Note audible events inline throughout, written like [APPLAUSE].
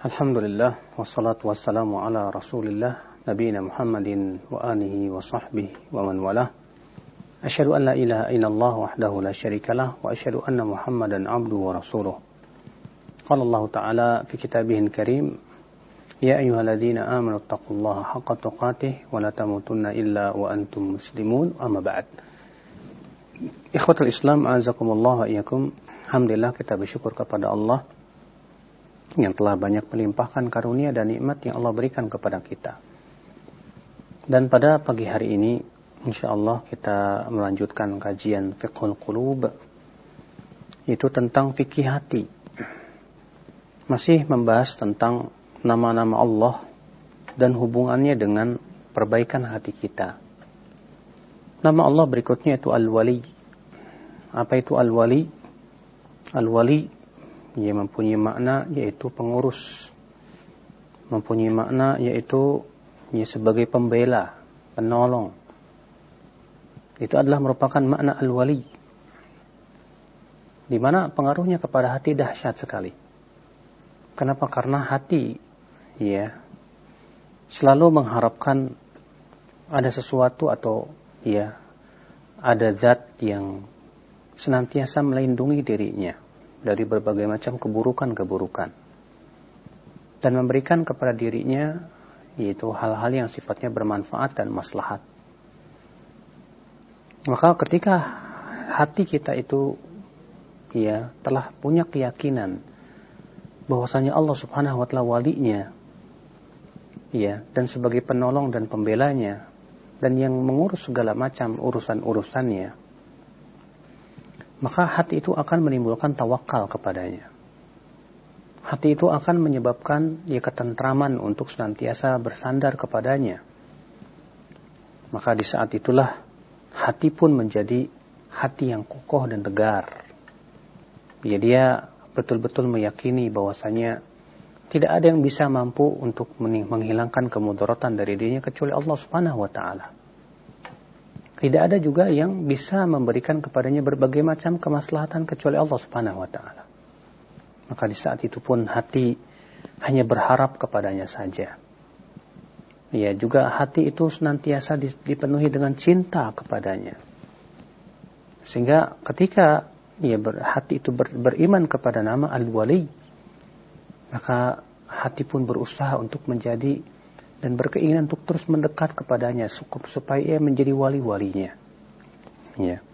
Alhamdulillah wassalatu wassalamu ala Rasulillah nabiyina Muhammadin wa alihi wa sahbihi wa man walah. Asyhadu an la ilaha illallah wahdahu la syarikalah wa asyhadu anna Muhammadan abduhu wa rasuluh. Qala Allah Ta'ala fi kitabihil karim Ya ayyuhalladzina amanu taqullaha haqqa tuqatih wa la tamutunna illa wa antum muslimun amma ba'd. Ikhwatul Islam azakumullah wa iyyakum. Alhamdulillah kita bersyukur kepada Allah yang telah banyak melimpahkan karunia dan nikmat yang Allah berikan kepada kita. Dan pada pagi hari ini, insya Allah kita melanjutkan kajian fiqhul qulub, itu tentang fikih hati. Masih membahas tentang nama-nama Allah dan hubungannya dengan perbaikan hati kita. Nama Allah berikutnya itu Al-Wali. Apa itu Al-Wali? Al-Wali ia mempunyai makna yaitu pengurus. Mempunyai makna yaitu ia sebagai pembela penolong. Itu adalah merupakan makna al-wali. Di mana pengaruhnya kepada hati dahsyat sekali. Kenapa? Karena hati ya selalu mengharapkan ada sesuatu atau ya ada zat yang senantiasa melindungi dirinya dari berbagai macam keburukan-keburukan dan memberikan kepada dirinya yaitu hal-hal yang sifatnya bermanfaat dan maslahat. Maka ketika hati kita itu ya telah punya keyakinan bahwasanya Allah Subhanahu wa taala walinya ya dan sebagai penolong dan pembelanya dan yang mengurus segala macam urusan-urusannya maka hati itu akan menimbulkan tawakal kepadanya. Hati itu akan menyebabkan ya ketentraman untuk senantiasa bersandar kepadanya. Maka di saat itulah hati pun menjadi hati yang kokoh dan tegar. Ya dia betul-betul meyakini bahwasanya tidak ada yang bisa mampu untuk menghilangkan kemudaratan dari dirinya kecuali Allah Subhanahu wa taala. Tidak ada juga yang bisa memberikan kepadanya berbagai macam kemaslahatan kecuali Allah Subhanahu wa taala. Maka di saat itu pun hati hanya berharap kepadanya saja. Ya, juga hati itu senantiasa dipenuhi dengan cinta kepadanya. Sehingga ketika ya hati itu ber, beriman kepada nama Al-Wali, maka hati pun berusaha untuk menjadi dan berkeinginan untuk terus mendekat kepadanya supaya ia menjadi wali-walinya. Ya.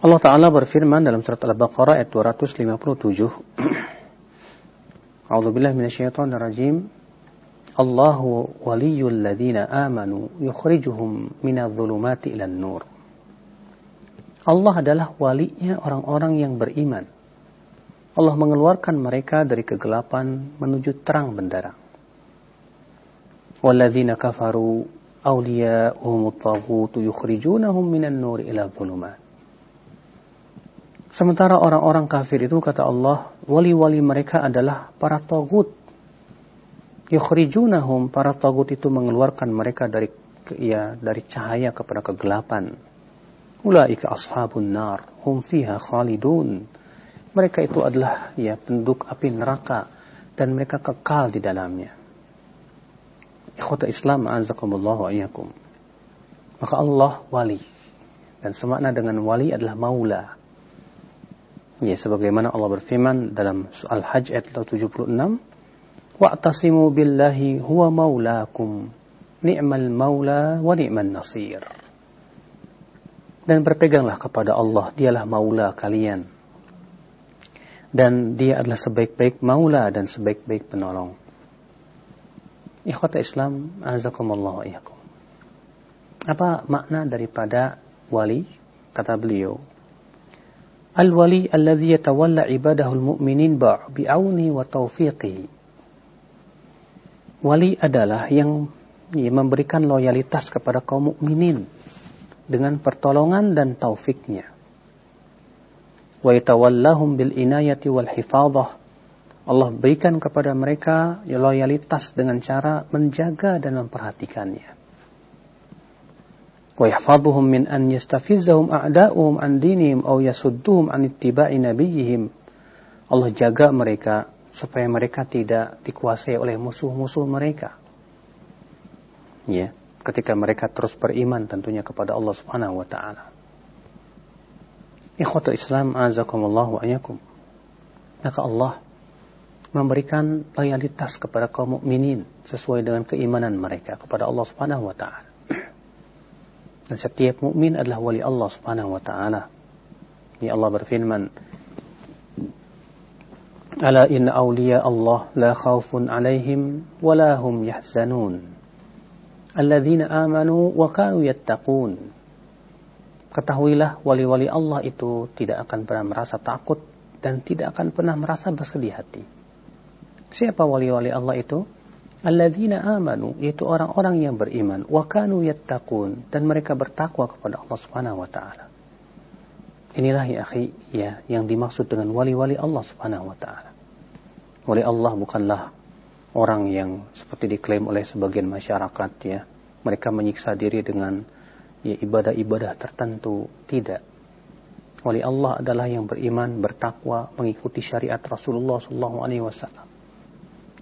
Allah Ta'ala berfirman dalam surat Al-Baqarah ayat 257. [CLEARS THROAT] A'udzu billahi minasyaitonir rajim. Allahu waliyul ladzina amanu yukhrijuhum minadh-dhulumati ilan nur. Allah adalah walinya orang-orang yang beriman Allah mengeluarkan mereka dari kegelapan menuju terang benderang. Walladzina kafaru awliya'uhum at-taghut yukhrijunahum minan nur ila dhulumat. Sementara orang-orang kafir itu kata Allah, wali-wali mereka adalah para tagut. Yukhrijunahum, para tagut itu mengeluarkan mereka dari ya dari cahaya kepada kegelapan. Ulaika ashabun nar, hum fiha khalidun mereka itu adalah ya penduduk api neraka dan mereka kekal di dalamnya. Ikhwata Islam azakumullah wa. Maka Allah wali dan semakna dengan wali adalah maula. Ya sebagaimana Allah berfirman dalam Al-Hajj ayat 76, "Wa'tasimu billahi huwa maulakum, ni'mal maula wa ni'man nasir." Dan berpeganglah kepada Allah, dialah maula kalian dan dia adalah sebaik-baik maula dan sebaik-baik penolong. Ikhwata Islam, azakumullah iyakum. Apa makna daripada wali? Kata beliau, Al-wali alladhi yatawalla ibadahu al-mu'minin bi'auni wa taufiqihi. Wali adalah yang ya, memberikan loyalitas kepada kaum mukminin dengan pertolongan dan taufiknya wa yatawallahum bil inayati wal hifadhah Allah berikan kepada mereka loyalitas dengan cara menjaga dan memperhatikannya. Wa yahfadhuhum min an yastafizzahum a'da'uhum an dinihim aw yasudduhum an ittiba'i nabiyihim. Allah jaga mereka supaya mereka tidak dikuasai oleh musuh-musuh mereka. Ya, ketika mereka terus beriman tentunya kepada Allah Subhanahu wa taala. Ikhwatul Islam azakumullah wa ayakum. Maka Allah memberikan loyalitas kepada kaum mukminin sesuai dengan keimanan mereka kepada Allah Subhanahu wa taala. [CLEARS THROAT] Dan setiap mukmin adalah wali Allah Subhanahu wa taala. Ya Allah berfirman, "Ala inna awliya Allah la khaufun 'alaihim wa la hum yahzanun." Alladzina amanu wa kanu yattaqun. Ketahuilah wali-wali Allah itu tidak akan pernah merasa takut dan tidak akan pernah merasa bersedih hati. Siapa wali-wali Allah itu? Alladzina amanu, yaitu orang-orang yang beriman, wa kanu yattaqun dan mereka bertakwa kepada Allah Subhanahu wa taala. Inilah ya akhi, ya yang dimaksud dengan wali-wali Allah Subhanahu wa taala. Wali Allah bukanlah orang yang seperti diklaim oleh sebagian masyarakat ya. Mereka menyiksa diri dengan ya ibadah-ibadah tertentu tidak wali Allah adalah yang beriman bertakwa mengikuti syariat Rasulullah sallallahu alaihi wasallam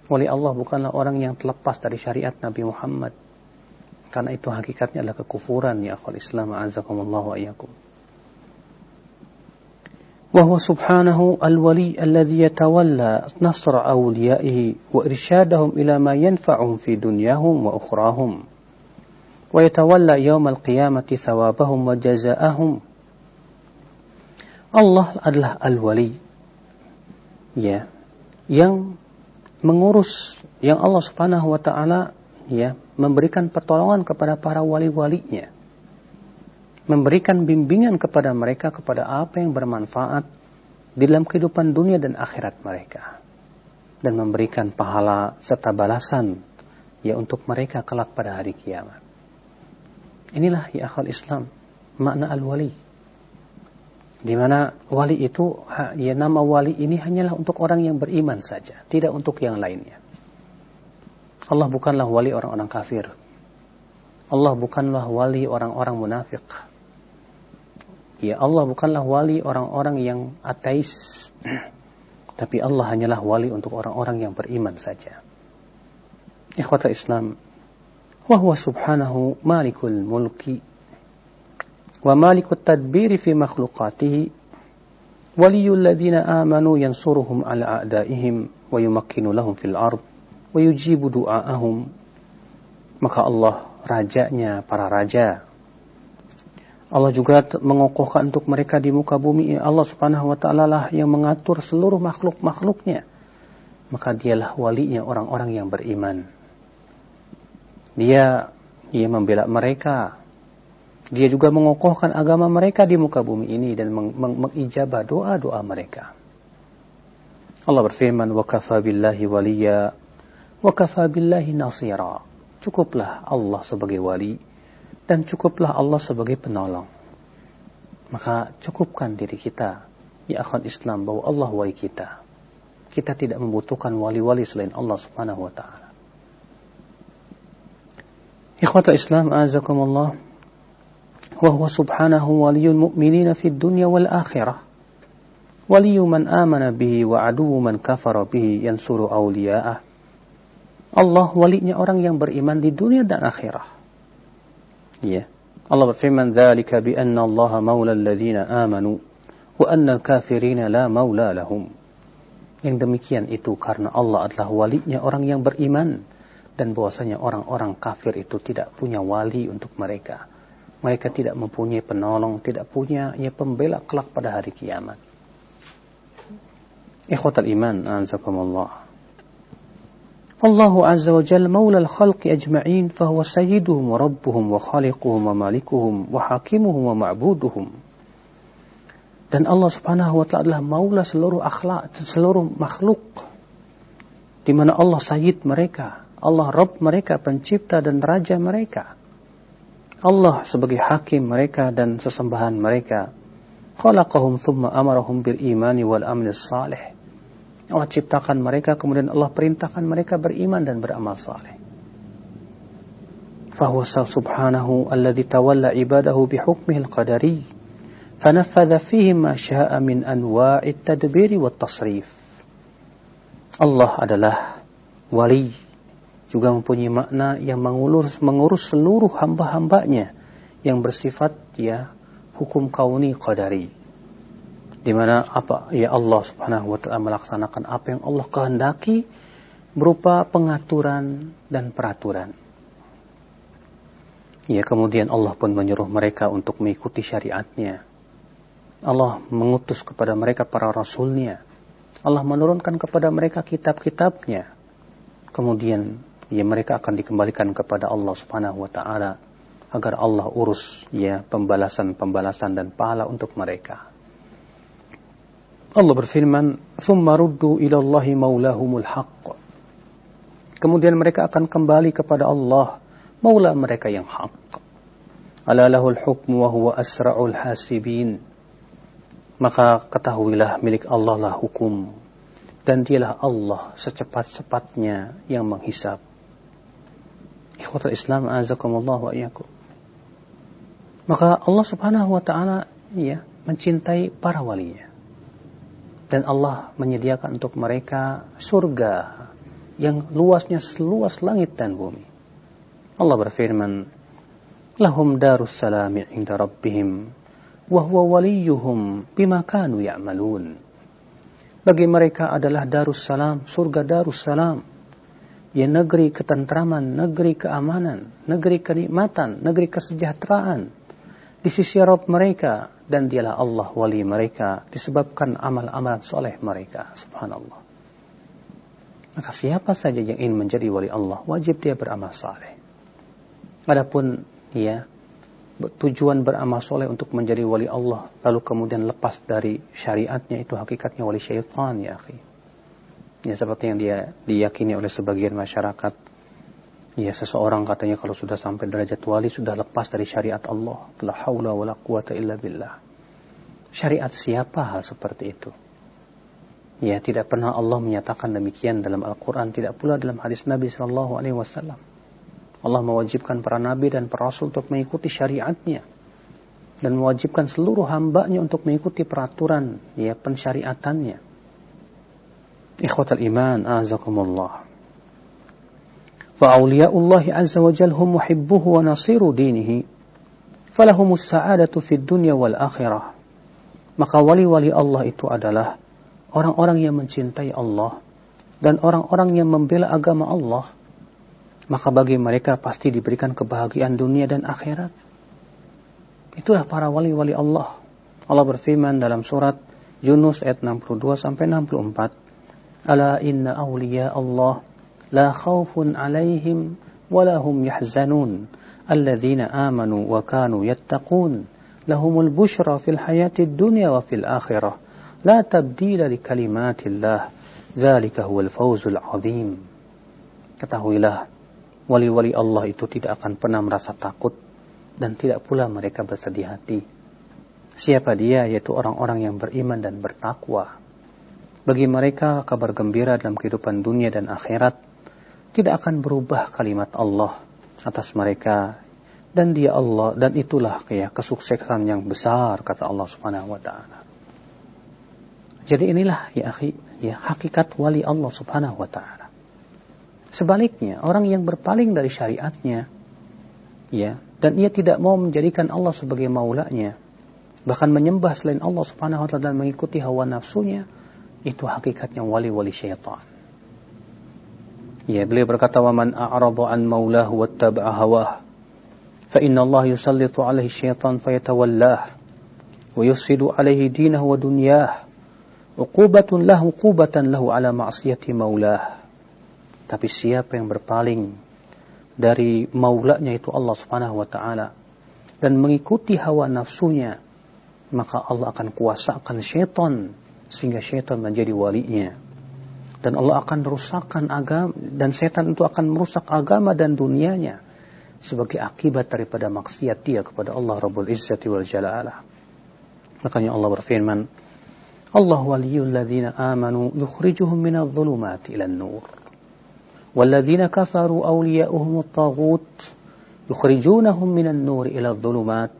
wali Allah bukanlah orang yang terlepas dari syariat Nabi Muhammad karena itu hakikatnya adalah kekufuran ya akhwal Islam azakumullah wa iyyakum وهو سبحانه الولي الذي يتولى نصر أوليائه وإرشادهم إلى ما ينفعهم في دنياهم وأخراهم yaumal qiyamati thawabahum wa jazaa'ahum Allah adalah al-wali. Ya. Yang mengurus yang Allah Subhanahu wa taala ya memberikan pertolongan kepada para wali-walinya. Memberikan bimbingan kepada mereka kepada apa yang bermanfaat di dalam kehidupan dunia dan akhirat mereka. Dan memberikan pahala serta balasan ya untuk mereka kelak pada hari kiamat Inilah ya akal Islam makna al-wali. Di mana wali itu ya nama wali ini hanyalah untuk orang yang beriman saja, tidak untuk yang lainnya. Allah bukanlah wali orang-orang kafir. Allah bukanlah wali orang-orang munafik. Ya Allah bukanlah wali orang-orang yang ateis. [CLEARS THROAT] Tapi Allah hanyalah wali untuk orang-orang yang beriman saja. Ikhwata Islam, وهو سبحانه مالك الملك ومالك التدبير في مخلوقاته ولي الذين آمنوا ينصرهم على أعدائهم ويمكن لهم في الأرض ويجيب دعاءهم maka Allah rajanya para raja Allah juga mengokohkan untuk mereka di muka bumi Allah subhanahu wa ta'ala lah yang mengatur seluruh makhluk-makhluknya maka dialah walinya orang-orang yang beriman dia ia membela mereka. Dia juga mengokohkan agama mereka di muka bumi ini dan mengijabah doa-doa mereka. Allah berfirman, "Wa kafa billahi waliya wa kafa billahi nasira." Cukuplah Allah sebagai wali dan cukuplah Allah sebagai penolong. Maka cukupkan diri kita, ya akhwan Islam, bahwa Allah wali kita. Kita tidak membutuhkan wali-wali selain Allah Subhanahu wa taala. Ikhwata Islam azakumullah wa huwa subhanahu waliyul mu'minina fid dunya wal akhirah. Waliyu man amana bihi wa aduwu man kafara bihi yansuru awliya'ah. Allah walinya orang yang beriman di dunia dan akhirah. Ya. Yeah. Allah berfirman dzalika bi anna Allah maula alladziina amanu wa anna kafirina la maula lahum. Yang demikian itu karena Allah adalah walinya orang yang beriman dan bahwasanya orang-orang kafir itu tidak punya wali untuk mereka. Mereka tidak mempunyai penolong, tidak punya ya pembela kelak pada hari kiamat. Ikhwatal iman, anzakumullah. Ajma'in fahuwa sayyiduhum wa rabbuhum wa khaliquhum wa malikuhum wa hakimuhum wa ma'buduhum. Dan Allah Subhanahu wa taala adalah maula seluruh akhlak, seluruh makhluk. Di mana Allah sayyid mereka, Allah Rob mereka, pencipta dan raja mereka. Allah sebagai hakim mereka dan sesembahan mereka. Khalaqahum thumma amarahum bil imani wal amni salih. Allah ciptakan mereka, kemudian Allah perintahkan mereka beriman dan beramal saleh. Fahuwa subhanahu alladhi tawalla ibadahu bihukmihil qadari. Fanafadha fihi ma sya'a min anwa'it tadbiri wa tasrif. Allah adalah wali juga mempunyai makna yang mengurus mengurus seluruh hamba-hambanya yang bersifat ya hukum kauni qadari di mana apa ya Allah Subhanahu wa taala melaksanakan apa yang Allah kehendaki berupa pengaturan dan peraturan. Ya kemudian Allah pun menyuruh mereka untuk mengikuti syariatnya. Allah mengutus kepada mereka para rasulnya. Allah menurunkan kepada mereka kitab-kitabnya. Kemudian ya mereka akan dikembalikan kepada Allah Subhanahu wa taala agar Allah urus ya pembalasan-pembalasan dan pahala untuk mereka. Allah berfirman, "Tsumma ruddu ila Allahi maulahumul haqq." Kemudian mereka akan kembali kepada Allah, maula mereka yang hak. Ala lahul hukmu wa huwa asra'ul hasibin. Maka ketahuilah milik Allah lah hukum dan dialah Allah secepat-cepatnya yang menghisap. Ikhwatul Islam azakumullah wa iyakum. Maka Allah subhanahu wa ta'ala ya, mencintai para walinya. Dan Allah menyediakan untuk mereka surga yang luasnya seluas langit dan bumi. Allah berfirman, "Lahum darus salami 'inda rabbihim wa huwa waliyuhum bima kanu ya'malun." Bagi mereka adalah darus salam, surga darus salam. Ya negeri ketentraman, negeri keamanan, negeri kenikmatan, negeri kesejahteraan. Di sisi Rabb mereka dan dialah Allah wali mereka disebabkan amal-amal soleh mereka. Subhanallah. Maka siapa saja yang ingin menjadi wali Allah, wajib dia beramal saleh. Adapun ya tujuan beramal soleh untuk menjadi wali Allah, lalu kemudian lepas dari syariatnya itu hakikatnya wali syaitan ya akhi. Ya seperti yang dia diyakini oleh sebagian masyarakat. Ya seseorang katanya kalau sudah sampai derajat wali sudah lepas dari syariat Allah. La haula wala quwata illa billah. Syariat siapa hal seperti itu? Ya, tidak pernah Allah menyatakan demikian dalam Al-Quran, tidak pula dalam hadis Nabi Shallallahu Alaihi Wasallam. Allah mewajibkan para nabi dan para rasul untuk mengikuti syariatnya dan mewajibkan seluruh hambanya untuk mengikuti peraturan ya pensyariatannya. Ikhwatal iman, azakumullah. فأولياء azza wa jal hum muhibbuhu wa nasiru dinihi falahumus sa'adatu fid dunya wal akhirah. Maka wali-wali Allah itu adalah orang-orang yang mencintai Allah dan orang-orang yang membela agama Allah, maka bagi mereka pasti diberikan kebahagiaan dunia dan akhirat. Itulah para wali-wali Allah. Allah berfirman dalam surat Yunus ayat 62 sampai 64. Ala inna awliya Allah la khawfun alaihim wa lahum yahzanun alladzina amanu wa kanu yattaqun lahumul bushra fil hayati dunya wa fil akhirah لا تبديل لكلمات الله ذلك هو الفوز العظيم ketahuilah wali-wali Allah itu tidak akan pernah merasa takut dan tidak pula mereka bersedih hati siapa dia yaitu orang-orang yang beriman dan bertakwa bagi mereka kabar gembira dalam kehidupan dunia dan akhirat tidak akan berubah kalimat Allah atas mereka dan dia Allah dan itulah kayak kesuksesan yang besar kata Allah Subhanahu wa taala jadi inilah ya akhi, ya hakikat wali Allah Subhanahu wa taala. Sebaliknya, orang yang berpaling dari syariatnya ya, dan ia tidak mau menjadikan Allah sebagai maulanya, bahkan menyembah selain Allah Subhanahu wa taala dan mengikuti hawa nafsunya, itu hakikatnya wali-wali syaitan. Ya, beliau berkata, "Wa man a'rada an maulahu wattaba'a hawah, fa inna Allah yusallitu alaihi syaitan fayatawallah wa yusidu alaihi dinahu wa dunyah." Lahu ala ma'asiyati maulah. Tapi siapa yang berpaling dari maulanya itu Allah Subhanahu wa taala dan mengikuti hawa nafsunya, maka Allah akan kuasakan syaitan sehingga syaitan menjadi walinya. Dan Allah akan merusakkan agama dan setan itu akan merusak agama dan dunianya sebagai akibat daripada maksiat dia kepada Allah Rabbul Izzati wal Jalalah. Makanya Allah berfirman, الله ولي الذين آمنوا يخرجهم من الظلمات إلى النور والذين كفروا أولياؤهم الطاغوت يخرجونهم من النور إلى الظلمات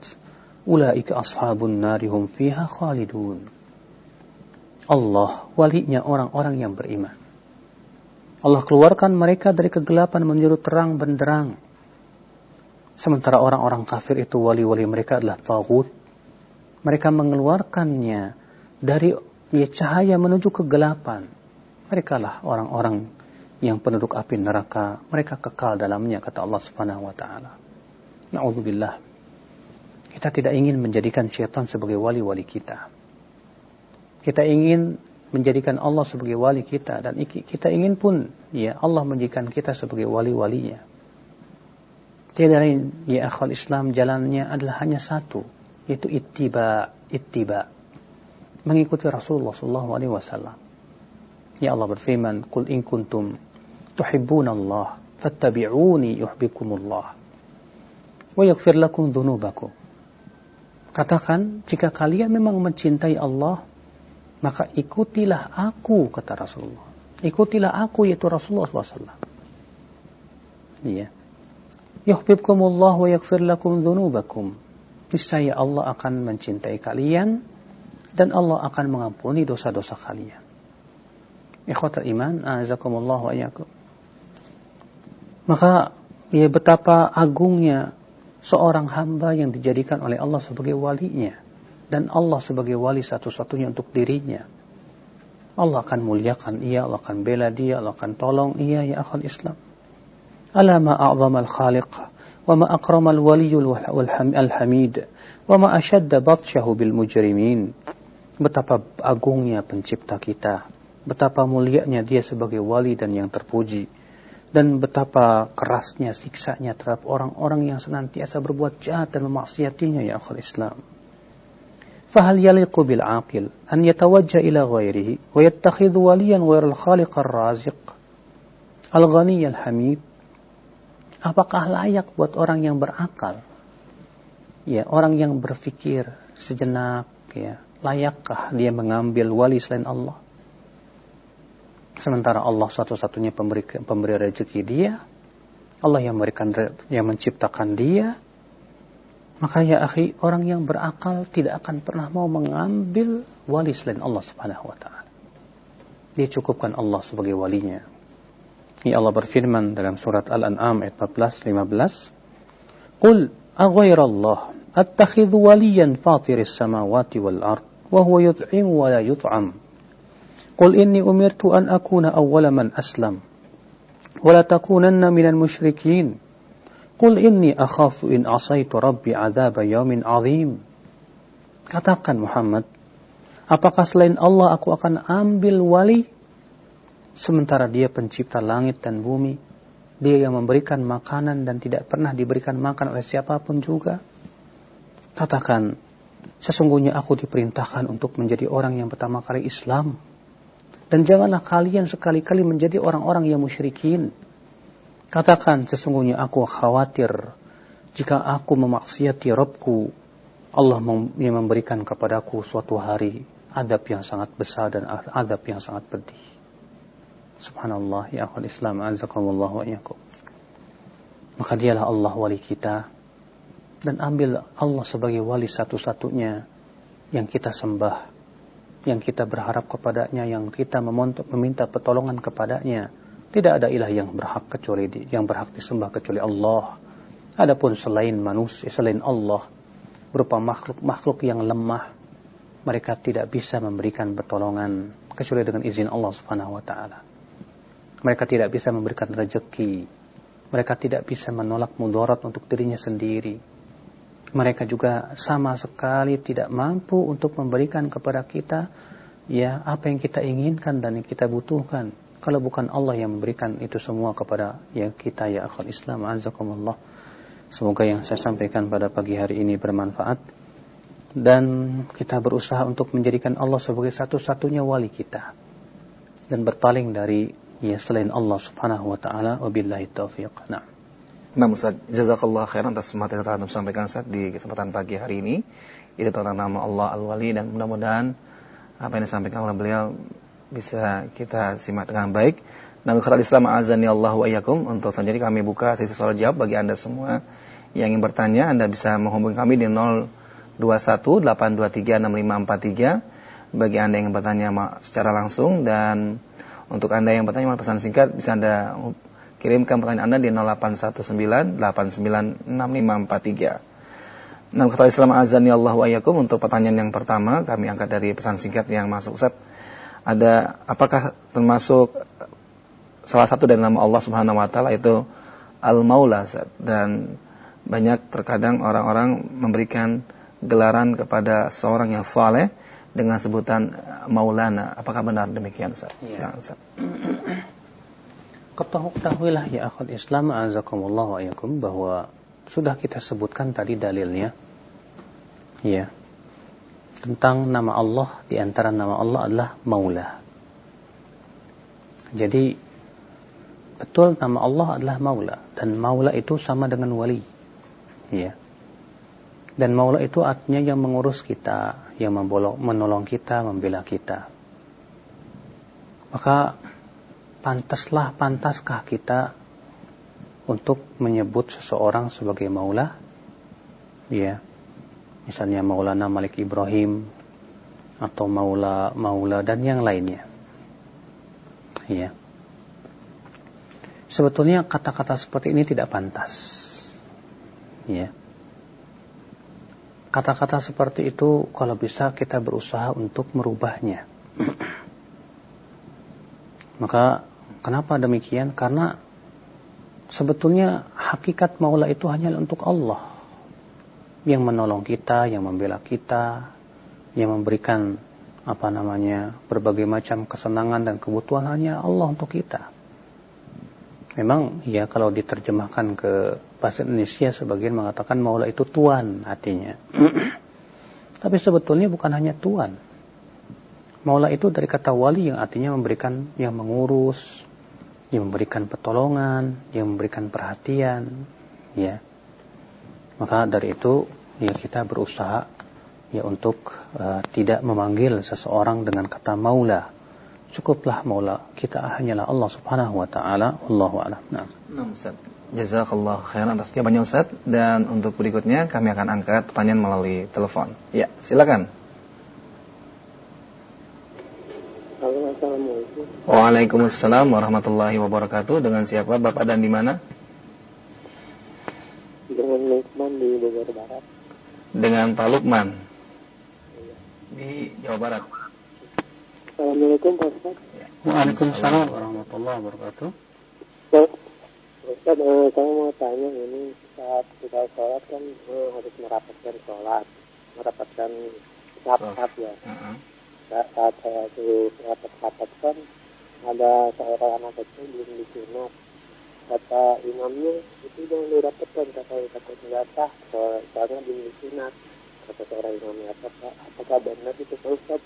أولئك أصحاب النار هم فيها خالدون Allah walinya orang-orang yang beriman Allah keluarkan mereka dari kegelapan menuju terang benderang. Sementara orang-orang kafir itu wali-wali mereka adalah tawud. Mereka mengeluarkannya dari ya, cahaya menuju kegelapan. Mereka lah orang-orang yang penduduk api neraka. Mereka kekal dalamnya kata Allah Subhanahu wa taala. Nauzubillah. Kita tidak ingin menjadikan syaitan sebagai wali-wali kita. Kita ingin menjadikan Allah sebagai wali kita dan kita ingin pun ya Allah menjadikan kita sebagai wali-walinya. Tiada lain ya akhwal Islam jalannya adalah hanya satu yaitu ittiba ittiba mengikuti Rasulullah sallallahu alaihi wasallam. Ya Allah berfirman, "Qul in kuntum tuhibbunallah fattabi'uni yuhibbukumullah wa yaghfir lakum dhunubakum." Katakan, jika kalian memang mencintai Allah, maka ikutilah aku kata Rasulullah. Ikutilah aku yaitu Rasulullah SAW iya. Yuhibbukumullah wa yaghfir lakum dhunubakum. Niscaya Allah akan mencintai kalian dan Allah akan mengampuni dosa-dosa kalian. Ikhwatal iman azakumullah wa iyyakum. Maka ya betapa agungnya seorang hamba yang dijadikan oleh Allah sebagai walinya dan Allah sebagai wali satu-satunya untuk dirinya. Allah akan muliakan ia, Allah akan bela dia, Allah akan tolong ia ya akhal Islam. Ala ma al-khaliq wa ma akram al-waliyul al-hamid wa ma ashadda batshahu bil mujrimin. Betapa agungnya pencipta kita, betapa mulianya dia sebagai wali dan yang terpuji dan betapa kerasnya siksanya terhadap orang-orang yang senantiasa berbuat jahat dan memaksiatinya ya akhal Islam. فهل يليق بالعاقل أن يتوجه إلى غيره ويتخذ وليا غير الخالق الرازق الغني الحميد Apakah layak buat orang yang berakal? Ya, orang yang berpikir sejenak, ya, layakkah dia mengambil wali selain Allah? Sementara Allah satu-satunya pemberi pemberi rezeki dia, Allah yang memberikan yang menciptakan dia, maka ya akhi, orang yang berakal tidak akan pernah mau mengambil wali selain Allah Subhanahu wa taala. Dia cukupkan Allah sebagai walinya. Ya Allah berfirman dalam surat Al-An'am ayat 14 15. Qul aghayra Allah attakhidhu waliyan fatiris samawati wal ard wa huwa yut'im wa la yut'am. Qul inni umirtu an akuna awwala man aslam wa la takunanna minal musyrikin. Qul inni akhafu in asaitu rabbi azab yaumin azim. Katakan Muhammad, apakah selain Allah aku akan ambil wali sementara dia pencipta langit dan bumi, dia yang memberikan makanan dan tidak pernah diberikan makan oleh siapa pun juga? Katakan, sesungguhnya aku diperintahkan untuk menjadi orang yang pertama kali Islam. Dan janganlah kalian sekali-kali menjadi orang-orang yang musyrikin. Katakan sesungguhnya aku khawatir jika aku memaksiati Robku, Allah yang memberikan kepadaku suatu hari adab yang sangat besar dan adab yang sangat pedih. Subhanallah ya akhul Islam azakumullah wa iyakum. Maka dialah Allah wali kita dan ambil Allah sebagai wali satu-satunya yang kita sembah, yang kita berharap kepadanya, yang kita meminta pertolongan kepadanya tidak ada ilah yang berhak kecuali di, yang berhak disembah kecuali Allah. Adapun selain manusia, selain Allah, berupa makhluk-makhluk yang lemah, mereka tidak bisa memberikan pertolongan kecuali dengan izin Allah Subhanahu wa taala. Mereka tidak bisa memberikan rezeki. Mereka tidak bisa menolak mudarat untuk dirinya sendiri. Mereka juga sama sekali tidak mampu untuk memberikan kepada kita ya apa yang kita inginkan dan yang kita butuhkan kalau bukan Allah yang memberikan itu semua kepada ya kita ya akhul Islam azakumullah semoga yang saya sampaikan pada pagi hari ini bermanfaat dan kita berusaha untuk menjadikan Allah sebagai satu-satunya wali kita dan berpaling dari ya selain Allah Subhanahu wa taala wabillahi taufiq. Nah. Nah Ustaz, jazakallah khairan atas materi yang telah sampaikan Ustaz di kesempatan pagi hari ini. Ini tentang nama Allah Al-Wali dan mudah-mudahan apa yang disampaikan oleh beliau bisa kita simak dengan baik. Nabi Kharal Islam azani Allah wa. Untuk selanjutnya kami buka sesi soal jawab bagi Anda semua yang ingin bertanya, Anda bisa menghubungi kami di 021 823 6543 bagi Anda yang bertanya secara langsung dan Untuk Anda yang bertanya pesan singkat bisa Anda kirimkan pertanyaan Anda di 0819896543. Nah, kata Islam azan ya Allah wa untuk pertanyaan yang pertama kami angkat dari pesan singkat yang masuk Ustaz. Ada apakah termasuk salah satu dari nama Allah Subhanahu wa taala itu Al-Maula dan banyak terkadang orang-orang memberikan gelaran kepada seorang yang saleh dengan sebutan Maulana. Apakah benar demikian Ustaz? Ya. Ustaz. Ketahuilah ya akhul Islam azakumullah wa bahwa sudah kita sebutkan tadi dalilnya. Ya. Tentang nama Allah di antara nama Allah adalah Maula. Jadi betul nama Allah adalah Maula dan Maula itu sama dengan wali. Ya. Dan Maula itu artinya yang mengurus kita, yang menolong kita, membela kita. Maka pantaslah, pantaskah kita untuk menyebut seseorang sebagai maula? Ya. Misalnya Maulana Malik Ibrahim atau Maula Maula dan yang lainnya. Ya. Sebetulnya kata-kata seperti ini tidak pantas. Ya kata-kata seperti itu kalau bisa kita berusaha untuk merubahnya. [CLEARS THROAT] Maka kenapa demikian? Karena sebetulnya hakikat maula itu hanya untuk Allah. Yang menolong kita, yang membela kita, yang memberikan apa namanya berbagai macam kesenangan dan kebutuhan hanya Allah untuk kita. Memang ya kalau diterjemahkan ke bahasa Indonesia sebagian mengatakan maula itu tuan artinya. [CLEARS THROAT] Tapi sebetulnya bukan hanya tuan. Maula itu dari kata wali yang artinya memberikan yang mengurus, yang memberikan pertolongan, yang memberikan perhatian, ya. Maka dari itu ya kita berusaha ya untuk uh, tidak memanggil seseorang dengan kata maula cukuplah maula kita hanyalah Allah Subhanahu wa taala Allahu a'lam. Nah. Nah, Ustaz. Jazakallah khairan atas jawabannya Ustaz dan untuk berikutnya kami akan angkat pertanyaan melalui telepon. Ya, silakan. Assalamualaikum. Waalaikumsalam warahmatullahi wabarakatuh. Dengan siapa Bapak dan di mana? Dengan Lukman di Bogor Barat. Dengan Pak Lukman. Di Jawa Barat. Assalamualaikum Pak Ustaz. Waalaikumsalam warahmatullahi wabarakatuh. Ustaz, eh, saya mau tanya ini saat kita sholat kan eh, harus merapatkan sholat, merapatkan saf ya. Uh-huh. Saat saya itu rapat-rapat kan ada seorang anak kecil belum disunat. Kata imamnya itu jangan dirapatkan, kata kata tidak sah, soalnya belum disunat. Kata seorang imamnya apakah apakah benar itu Pak Ustaz?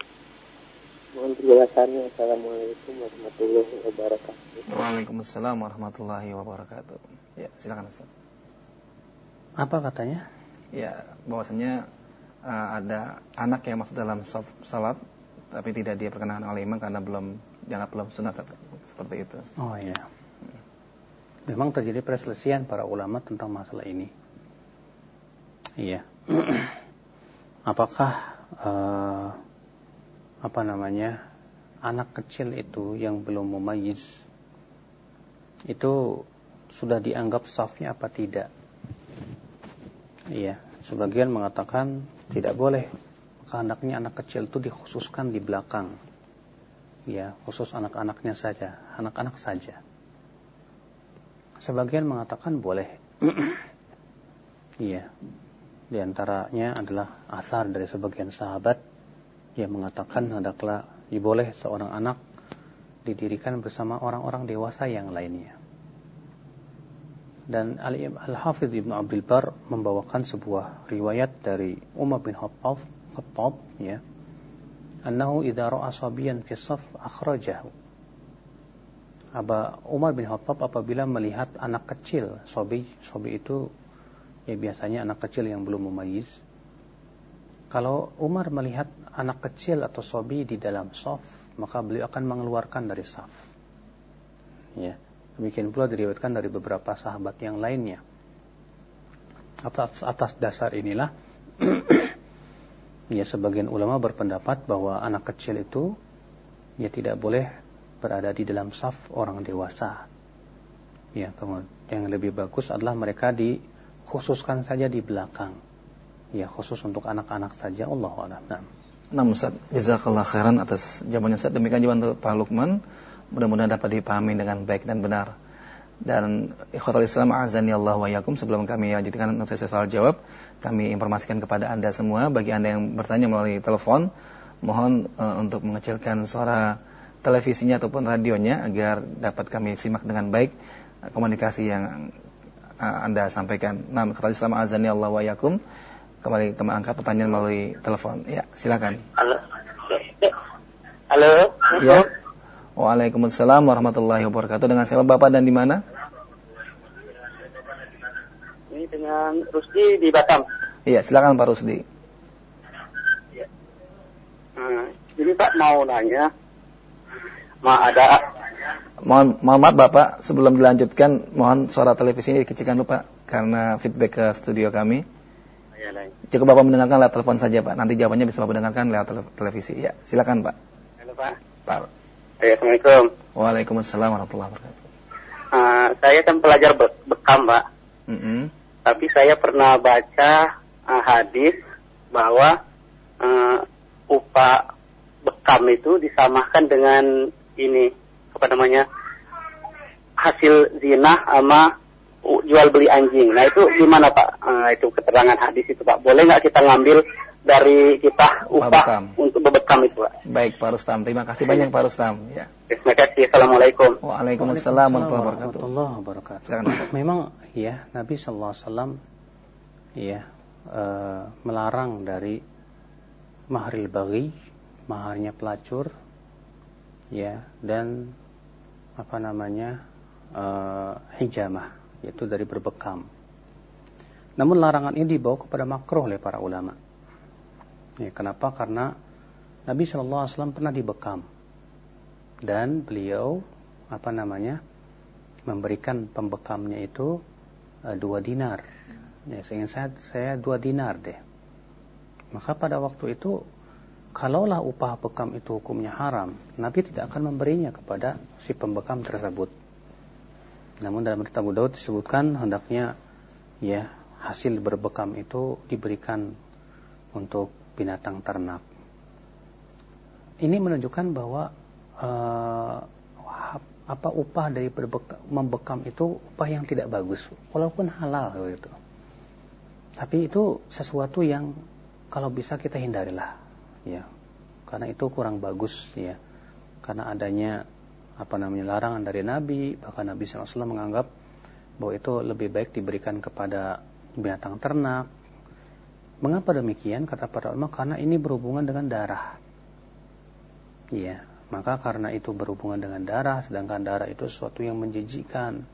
Mohon penjelasannya. Assalamualaikum warahmatullahi wabarakatuh. Waalaikumsalam warahmatullahi wabarakatuh. Ya, silakan Ustaz. Apa katanya? Ya, bahwasanya uh, ada anak yang masuk dalam salat tapi tidak dia perkenakan oleh imam karena belum jangan belum sunat seperti itu. Oh iya. Memang terjadi perselisihan para ulama tentang masalah ini. Iya. [CLEARS THROAT] Apakah uh, apa namanya anak kecil itu yang belum memayis itu sudah dianggap safnya apa tidak iya sebagian mengatakan tidak boleh maka anaknya anak kecil itu dikhususkan di belakang ya khusus anak-anaknya saja anak-anak saja sebagian mengatakan boleh [CLEARS THROAT] iya di antaranya adalah asar dari sebagian sahabat yang mengatakan hendaklah diboleh seorang anak didirikan bersama orang-orang dewasa yang lainnya. Dan Al-Hafidh Ibn Abdul Bar membawakan sebuah riwayat dari Umar bin Khattab, ya. Annahu idza ra'a sabiyan fi saf akhrajahu. Aba Umar bin Khattab apabila melihat anak kecil, sobi, sobi itu ya biasanya anak kecil yang belum memayis, kalau Umar melihat anak kecil atau sobi di dalam saf, maka beliau akan mengeluarkan dari saf. Ya, demikian pula diriwayatkan dari beberapa sahabat yang lainnya. Atas, atas dasar inilah, [CLEARS THROAT] ya sebagian ulama berpendapat bahwa anak kecil itu ya tidak boleh berada di dalam saf orang dewasa. Ya, kemudian yang lebih bagus adalah mereka dikhususkan saja di belakang. Ya, khusus untuk anak-anak saja Allah a'lam. Nah. Nah, Ustaz, jazakallah khairan atas jawabannya Ustaz. Demikian juga untuk Pak Lukman. Mudah-mudahan dapat dipahami dengan baik dan benar. Dan ikhwatul Islam azani Allah wa yakum sebelum kami lanjutkan sesi soal jawab, kami informasikan kepada Anda semua bagi Anda yang bertanya melalui telepon, mohon uh, untuk mengecilkan suara televisinya ataupun radionya agar dapat kami simak dengan baik uh, komunikasi yang uh, Anda sampaikan. Nah, ikhwatul Islam azani Allah wa yakum. Kembali kami angkat pertanyaan melalui telepon. Ya, silakan. Halo. Halo. Ya. Waalaikumsalam warahmatullahi wabarakatuh. Dengan siapa Bapak dan di mana? Ini dengan Rusdi di Batam. Iya, silakan Pak Rusdi. Ya. Hmm, jadi Pak mau nanya, ma ada Mohon, mohon maaf Bapak, sebelum dilanjutkan, mohon suara televisinya dikecilkan lupa karena feedback ke studio kami. Ya, Cukup Bapak mendengarkan lewat telepon saja Pak, nanti jawabannya bisa Bapak dengarkan lewat televisi. Ya, silakan Pak. Halo Pak. Pak. Assalamualaikum. Waalaikumsalam warahmatullahi wabarakatuh. Uh, saya kan pelajar be bekam, Pak. Mm -hmm. Tapi saya pernah baca uh, hadis bahwa uh, upah bekam itu disamakan dengan ini apa namanya hasil zina sama jual beli anjing. Nah itu gimana Pak? Uh, itu keterangan hadis itu Pak. Boleh nggak kita ngambil dari kita upah untuk bebekam itu Pak. Baik Pak Rustam, terima kasih banyak Pak Rustam. Ya. Terima kasih. Assalamualaikum. Waalaikumsalam warahmatullahi wabarakatuh. Memang ya Nabi Shallallahu Alaihi Wasallam ya uh, melarang dari mahril bagi, maharnya pelacur, ya dan apa namanya uh, hijamah, yaitu dari berbekam. Namun larangan ini dibawa kepada makruh oleh para ulama. Ya, kenapa? Karena Nabi Shallallahu Alaihi Wasallam pernah dibekam dan beliau apa namanya memberikan pembekamnya itu uh, dua dinar. Ya, saya saya dua dinar deh. Maka pada waktu itu kalaulah upah bekam itu hukumnya haram, Nabi tidak akan memberinya kepada si pembekam tersebut. Namun dalam kitab Daud disebutkan hendaknya ya hasil berbekam itu diberikan untuk binatang ternak. Ini menunjukkan bahwa uh, apa upah dari berbekam, membekam itu upah yang tidak bagus, walaupun halal gitu. Tapi itu sesuatu yang kalau bisa kita hindarilah, ya, karena itu kurang bagus, ya, karena adanya apa namanya larangan dari Nabi, bahkan Nabi SAW menganggap bahwa itu lebih baik diberikan kepada binatang ternak, Mengapa demikian? Kata para ulama karena ini berhubungan dengan darah. Iya, maka karena itu berhubungan dengan darah, sedangkan darah itu sesuatu yang menjijikkan,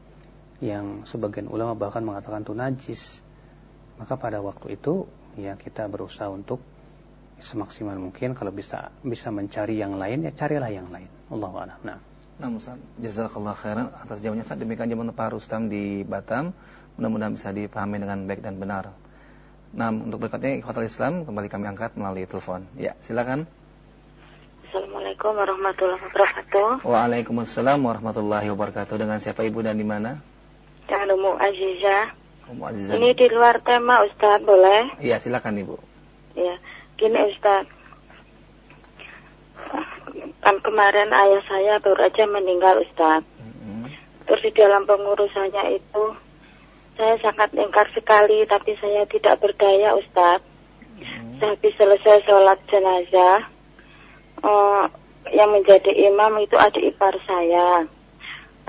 yang sebagian ulama bahkan mengatakan itu najis. Maka pada waktu itu ya kita berusaha untuk semaksimal mungkin kalau bisa bisa mencari yang lain ya carilah yang lain. Allah a'lam. Nah. Nah, Ustaz, jazakallah khairan atas jawabannya. Saat demikian jawaban Pak Rustam di Batam. Mudah-mudahan bisa dipahami dengan baik dan benar. Nah, untuk berikutnya Ikhwatul Islam kembali kami angkat melalui telepon. Ya, silakan. Assalamualaikum warahmatullahi wabarakatuh. Waalaikumsalam warahmatullahi wabarakatuh. Dengan siapa Ibu dan di mana? Dengan Umu Aziza. Umu Aziza. Ini di luar tema Ustaz, boleh? Iya, silakan Ibu. Iya, gini Ustaz. Kan kemarin ayah saya baru aja meninggal Ustaz. Terus di dalam pengurusannya itu saya sangat ingkar sekali, tapi saya tidak berdaya, Ustadz. Hmm. Habis selesai sholat jenazah, uh, yang menjadi imam itu adik ipar saya.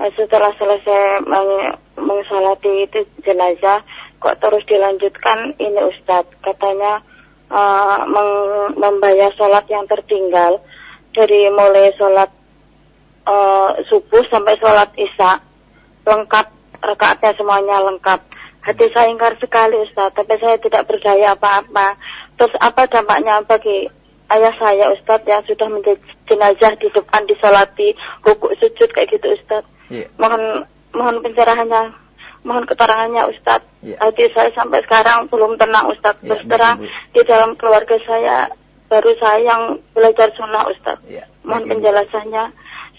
Uh, setelah selesai meng mengsolati itu jenazah, kok terus dilanjutkan ini Ustadz. Katanya uh, membayar sholat yang tertinggal dari mulai sholat uh, subuh sampai sholat isya lengkap rakaatnya semuanya lengkap. Hati saya ingkar sekali Ustaz, tapi saya tidak berdaya apa-apa. Terus apa dampaknya bagi ayah saya Ustaz yang sudah menjadi jenazah di depan disolati, hukuk sujud kayak gitu Ustaz. Yeah. Mohon mohon pencerahannya, mohon keterangannya Ustaz. Yeah. Hati saya sampai sekarang belum tenang Ustaz. Yeah, Terus terang di dalam keluarga saya baru saya yang belajar sunnah Ustaz. Yeah. Mohon penjelasannya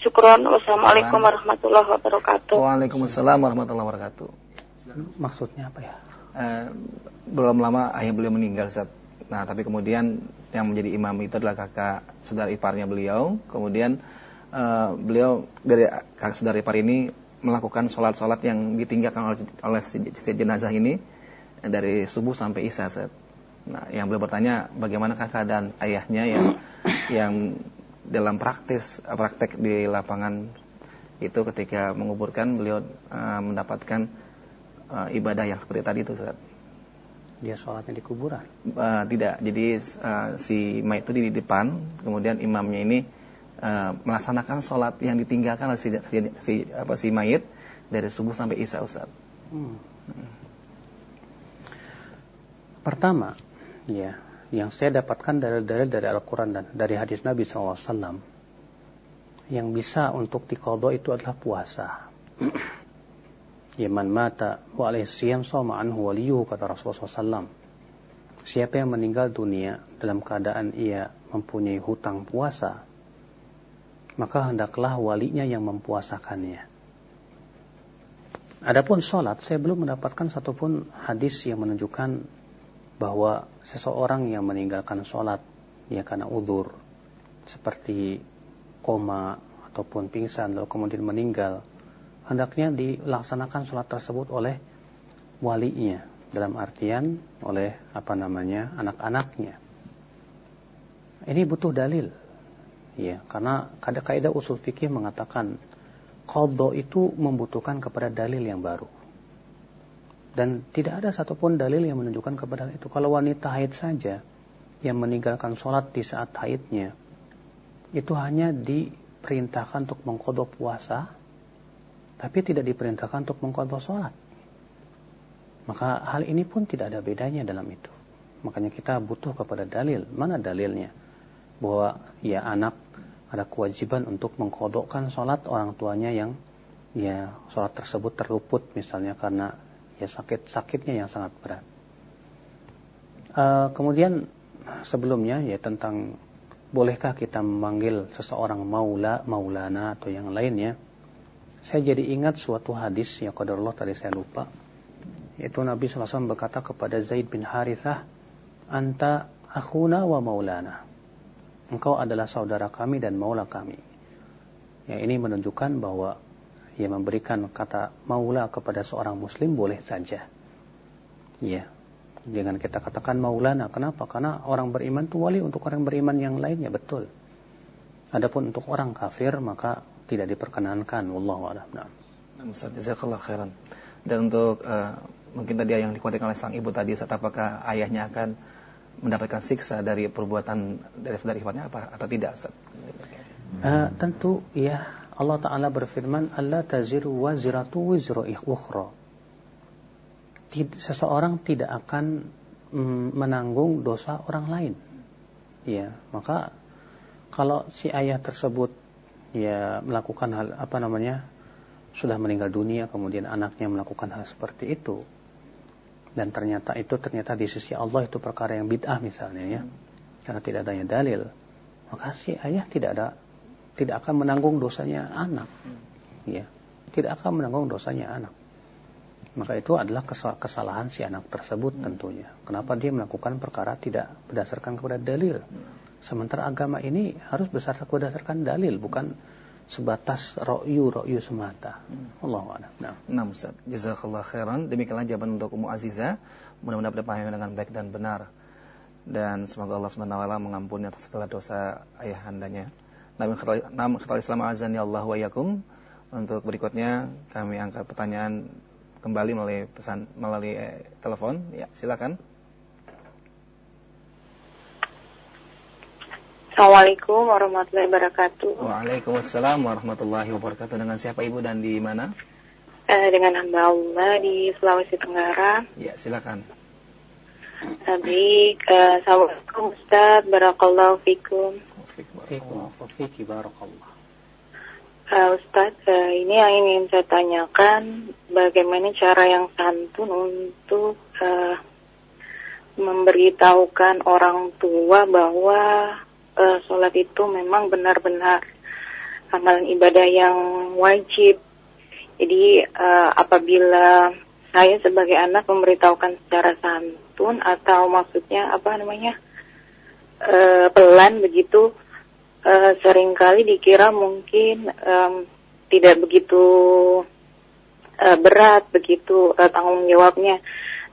Syukron. Wassalamualaikum warahmatullahi wabarakatuh. Waalaikumsalam warahmatullahi wabarakatuh. Maksudnya apa ya? Uh, belum lama ayah beliau meninggal saat Nah, tapi kemudian yang menjadi imam itu adalah kakak saudara iparnya beliau. Kemudian uh, beliau dari kakak saudara ipar ini melakukan sholat-sholat yang ditinggalkan oleh, jenazah ini dari subuh sampai isya. Nah, yang beliau bertanya bagaimana kakak dan ayahnya yang [COUGHS] yang dalam praktis praktek di lapangan itu ketika menguburkan beliau uh, mendapatkan uh, ibadah yang seperti tadi itu Ustaz. Dia sholatnya di kuburan? Uh, tidak. Jadi uh, si mayit itu di depan, kemudian imamnya ini uh, melaksanakan sholat yang ditinggalkan oleh si, si, si, apa, si mayit dari subuh sampai isya Ustaz. Hmm. Hmm. Pertama, ya yang saya dapatkan dari dalil dari Al-Quran dan dari hadis Nabi SAW yang bisa untuk dikodo itu adalah puasa. [COUGHS] Yaman mata wa alaihi siyam sama anhu waliyuhu kata Rasulullah SAW. Siapa yang meninggal dunia dalam keadaan ia mempunyai hutang puasa, maka hendaklah walinya yang mempuasakannya. Adapun sholat, saya belum mendapatkan satupun hadis yang menunjukkan bahwa seseorang yang meninggalkan sholat ya karena udur seperti koma ataupun pingsan lalu kemudian meninggal hendaknya dilaksanakan sholat tersebut oleh walinya dalam artian oleh apa namanya anak-anaknya ini butuh dalil ya karena ada kaidah usul fikih mengatakan qadha itu membutuhkan kepada dalil yang baru dan tidak ada satupun dalil yang menunjukkan kepada itu. Kalau wanita haid saja yang meninggalkan sholat di saat haidnya, itu hanya diperintahkan untuk mengkodok puasa, tapi tidak diperintahkan untuk mengkodok sholat. Maka hal ini pun tidak ada bedanya dalam itu. Makanya kita butuh kepada dalil. Mana dalilnya? Bahwa ya anak ada kewajiban untuk mengkodokkan sholat orang tuanya yang ya sholat tersebut terluput misalnya karena ya sakit sakitnya yang sangat berat. Uh, kemudian sebelumnya ya tentang bolehkah kita memanggil seseorang maula, maulana atau yang lainnya. Saya jadi ingat suatu hadis ya Allah tadi saya lupa. Itu Nabi SAW berkata kepada Zaid bin Harithah, "Anta akhuna wa maulana." Engkau adalah saudara kami dan maula kami. Ya, ini menunjukkan bahwa ya memberikan kata maula kepada seorang muslim boleh saja. Ya. Jangan kita katakan maulana. Kenapa? Karena orang beriman itu wali untuk orang beriman yang lainnya, betul. Adapun untuk orang kafir maka tidak diperkenankan wallahu a'lam. Nah. Khairan. Dan untuk uh, mungkin tadi yang dikhawatirkan oleh sang ibu tadi, apakah ayahnya akan mendapatkan siksa dari perbuatan dari saudari iparnya apa atau tidak? Uh, tentu ya Allah Ta'ala berfirman, Allah taziru waziratu wizru ukhra. Seseorang tidak akan mm, menanggung dosa orang lain. Ya, maka kalau si ayah tersebut ya melakukan hal apa namanya sudah meninggal dunia kemudian anaknya melakukan hal seperti itu dan ternyata itu ternyata di sisi Allah itu perkara yang bid'ah misalnya ya karena tidak adanya dalil maka si ayah tidak ada tidak akan menanggung dosanya anak. Ya, tidak akan menanggung dosanya anak. Maka itu adalah kesalahan si anak tersebut tentunya. Kenapa dia melakukan perkara tidak berdasarkan kepada dalil. Sementara agama ini harus berdasarkan dalil, bukan sebatas ro'yu, ro'yu semata. Allah a'lam. Nah. nah, Ustaz. Jazakallah khairan. Demikianlah jawaban untuk Ummu Aziza. Mudah-mudahan dapat paham dengan baik dan benar. Dan semoga Allah SWT mengampuni atas segala dosa ayah handanya. Namun kata Islam azan ya Allah wa yakum. Untuk berikutnya kami angkat pertanyaan kembali melalui pesan melalui eh, telepon. Ya, silakan. Assalamualaikum warahmatullahi wabarakatuh. Waalaikumsalam warahmatullahi wabarakatuh. Dengan siapa Ibu dan di mana? Eh, dengan hamba Allah di Sulawesi Tenggara. Ya, silakan. Baik, uh, Assalamualaikum Ustaz, Barakallahu Fikum. Fiki barakallah. Uh, Ustaz, uh, ini yang ingin saya tanyakan, bagaimana cara yang santun untuk uh, memberitahukan orang tua bahwa uh, sholat itu memang benar-benar amalan ibadah yang wajib. Jadi uh, apabila saya sebagai anak memberitahukan secara santun atau maksudnya apa namanya uh, pelan begitu, uh, sering kali dikira mungkin um, tidak begitu uh, berat begitu uh, tanggung jawabnya.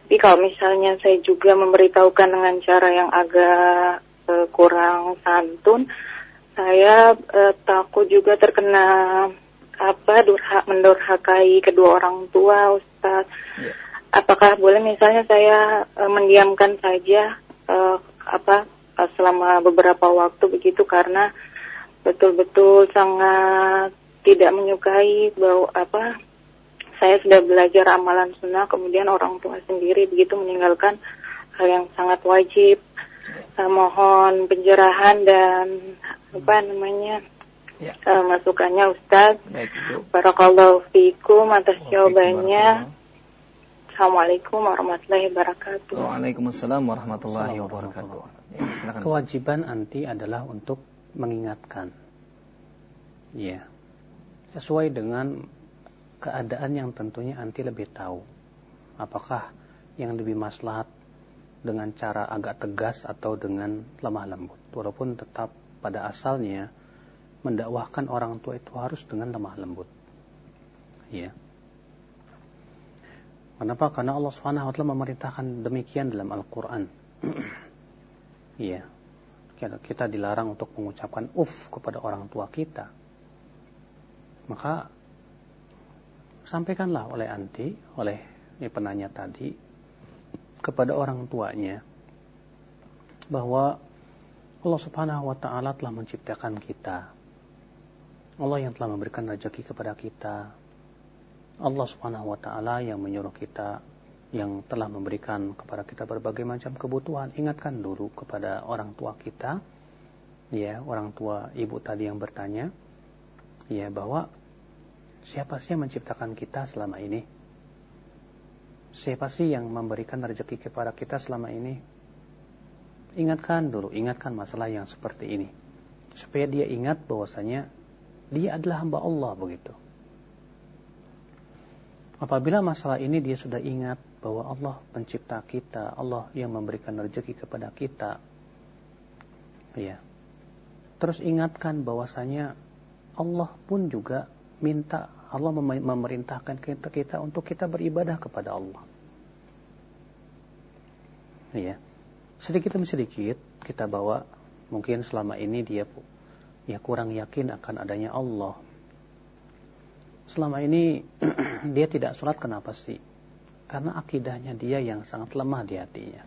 Tapi kalau misalnya saya juga memberitahukan dengan cara yang agak uh, kurang santun, saya uh, takut juga terkena apa durha mendurhakai kedua orang tua Ustaz. Yeah. Apakah boleh misalnya saya uh, mendiamkan saja uh, apa uh, selama beberapa waktu begitu karena betul-betul sangat tidak menyukai bau apa saya sudah belajar amalan sunnah kemudian orang tua sendiri begitu meninggalkan hal yang sangat wajib uh, mohon pencerahan dan apa namanya ya. uh, masukannya Ustaz. Barakallahu fiikum atas jawabannya. Assalamualaikum warahmatullahi wabarakatuh. Waalaikumsalam warahmatullahi wabarakatuh. Ya, Kewajiban anti adalah untuk mengingatkan. Ya. Sesuai dengan keadaan yang tentunya anti lebih tahu. Apakah yang lebih maslahat dengan cara agak tegas atau dengan lemah lembut. Walaupun tetap pada asalnya mendakwahkan orang tua itu harus dengan lemah lembut. Ya. Kenapa? Karena Allah Subhanahu wa taala memerintahkan demikian dalam Al-Qur'an. [CLEARS THROAT] Iya. Kita dilarang untuk mengucapkan uf kepada orang tua kita. Maka sampaikanlah oleh anti, oleh penanya tadi kepada orang tuanya bahwa Allah Subhanahu wa taala telah menciptakan kita. Allah yang telah memberikan rezeki kepada kita. Allah Subhanahu wa taala yang menyuruh kita yang telah memberikan kepada kita berbagai macam kebutuhan. Ingatkan dulu kepada orang tua kita, ya, orang tua ibu tadi yang bertanya, ya, bahwa siapa sih yang menciptakan kita selama ini? Siapa sih yang memberikan rezeki kepada kita selama ini? Ingatkan dulu, ingatkan masalah yang seperti ini. Supaya dia ingat bahwasanya dia adalah hamba Allah begitu. Apabila masalah ini dia sudah ingat bahwa Allah pencipta kita, Allah yang memberikan rezeki kepada kita. Ya. Terus ingatkan bahwasanya Allah pun juga minta Allah memerintahkan kita, kita untuk kita beribadah kepada Allah. Ya sedikit demi sedikit kita bawa mungkin selama ini dia ya kurang yakin akan adanya Allah. Selama ini [CLEARS THROAT] dia tidak sholat kenapa sih? Karena akidahnya dia yang sangat lemah di hatinya.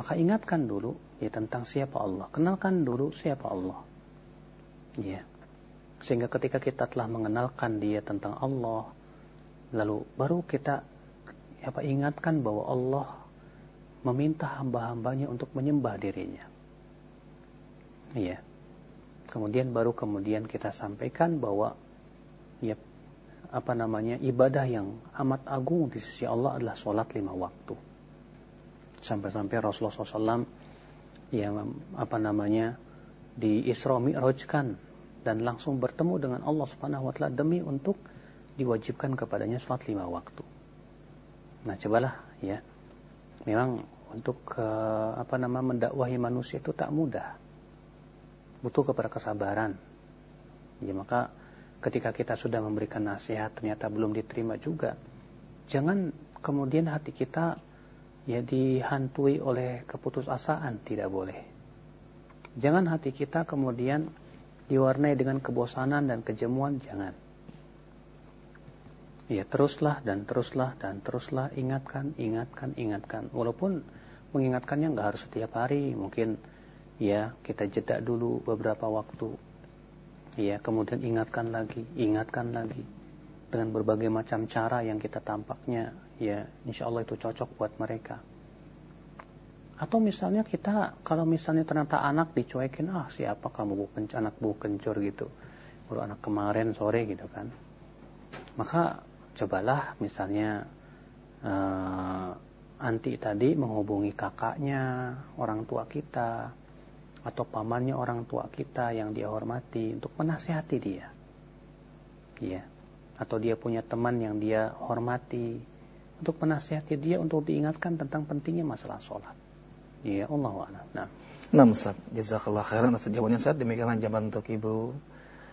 Maka ingatkan dulu ya tentang siapa Allah. Kenalkan dulu siapa Allah. Ya. Sehingga ketika kita telah mengenalkan dia tentang Allah, lalu baru kita apa ingatkan bahwa Allah meminta hamba-hambanya untuk menyembah dirinya. Iya. Kemudian baru kemudian kita sampaikan bahwa ya apa namanya ibadah yang amat agung di sisi Allah adalah sholat lima waktu. Sampai-sampai Rasulullah SAW yang apa namanya di Isra Mi'rajkan dan langsung bertemu dengan Allah Subhanahu wa taala demi untuk diwajibkan kepadanya sholat lima waktu. Nah, cobalah ya memang untuk uh, apa nama mendakwahi manusia itu tak mudah. Butuh kepada kesabaran. Ya maka ketika kita sudah memberikan nasihat ternyata belum diterima juga, jangan kemudian hati kita ya dihantui oleh keputusasaan, tidak boleh. Jangan hati kita kemudian diwarnai dengan kebosanan dan kejemuan, jangan. Ya teruslah dan teruslah dan teruslah ingatkan, ingatkan, ingatkan. Walaupun mengingatkannya nggak harus setiap hari, mungkin ya kita jeda dulu beberapa waktu. Ya, kemudian ingatkan lagi, ingatkan lagi dengan berbagai macam cara yang kita tampaknya ya insya Allah itu cocok buat mereka. Atau misalnya kita kalau misalnya ternyata anak dicuekin ah siapa kamu bukan anak bu kencur gitu, baru anak kemarin sore gitu kan. Maka cobalah misalnya uh, anti tadi menghubungi kakaknya, orang tua kita, atau pamannya orang tua kita yang dia hormati untuk menasihati dia. Ya. Atau dia punya teman yang dia hormati untuk menasihati dia untuk diingatkan tentang pentingnya masalah sholat. Ya Allah wa'ala. Nah. Nah Ustaz, jazakallah khairan atas jawabannya Ustaz. Demikianlah jawaban untuk Ibu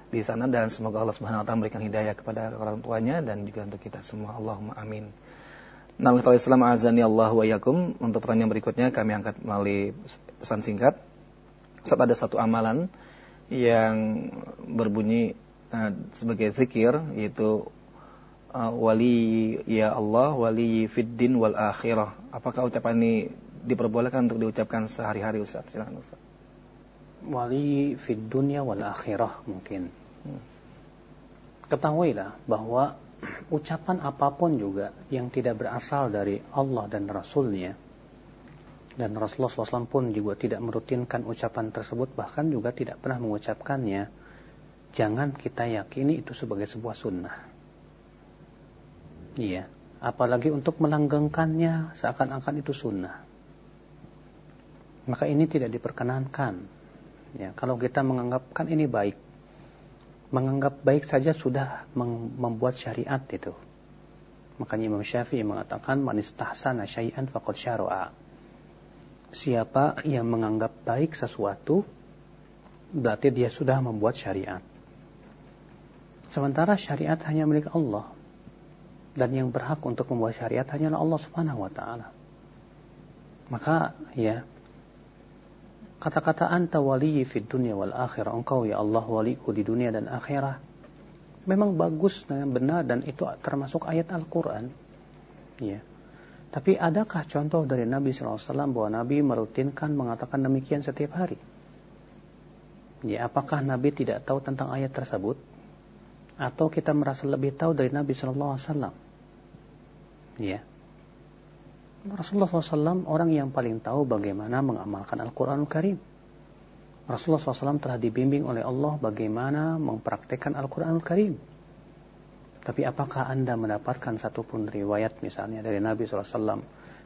di sana dan semoga Allah Subhanahu wa taala memberikan hidayah kepada orang tuanya dan juga untuk kita semua. Allahumma amin. Nah, Islam azani Allah wa yakum. Untuk pertanyaan berikutnya kami angkat melalui pesan singkat. Saat ada satu amalan yang berbunyi uh, sebagai zikir yaitu uh, wali ya Allah wali fiddin wal akhirah. Apakah ucapan ini diperbolehkan untuk diucapkan sehari-hari Ustaz? Silakan Ustaz. Wali fid dunya wal akhirah mungkin. Hmm. Ketahuilah bahwa ucapan apa pun juga yang tidak berasal dari Allah dan Rasulnya dan Rasulullah SAW pun juga tidak merutinkan ucapan tersebut bahkan juga tidak pernah mengucapkannya jangan kita yakini itu sebagai sebuah sunnah iya apalagi untuk melanggengkannya seakan-akan itu sunnah maka ini tidak diperkenankan ya kalau kita menganggapkan ini baik menganggap baik saja sudah membuat syariat itu. Makanya Imam Syafi'i mengatakan man istahsana syai'an faqad syara'a. Siapa yang menganggap baik sesuatu berarti dia sudah membuat syariat. Sementara syariat hanya milik Allah dan yang berhak untuk membuat syariat hanyalah Allah Subhanahu wa taala. Maka ya Kata-kata anta wali fid dunia wal akhirah. Engkau ya Allah waliku di dunia dan akhirah. Memang bagus dan benar dan itu termasuk ayat Al-Quran. Ya. Tapi adakah contoh dari Nabi SAW bahwa Nabi merutinkan mengatakan demikian setiap hari? Ya, apakah Nabi tidak tahu tentang ayat tersebut? Atau kita merasa lebih tahu dari Nabi SAW? Ya. Rasulullah SAW orang yang paling tahu bagaimana mengamalkan Al-Quran Karim. Rasulullah SAW telah dibimbing oleh Allah bagaimana mempraktekkan Al-Quran Karim. Tapi apakah Anda mendapatkan satupun riwayat misalnya dari Nabi SAW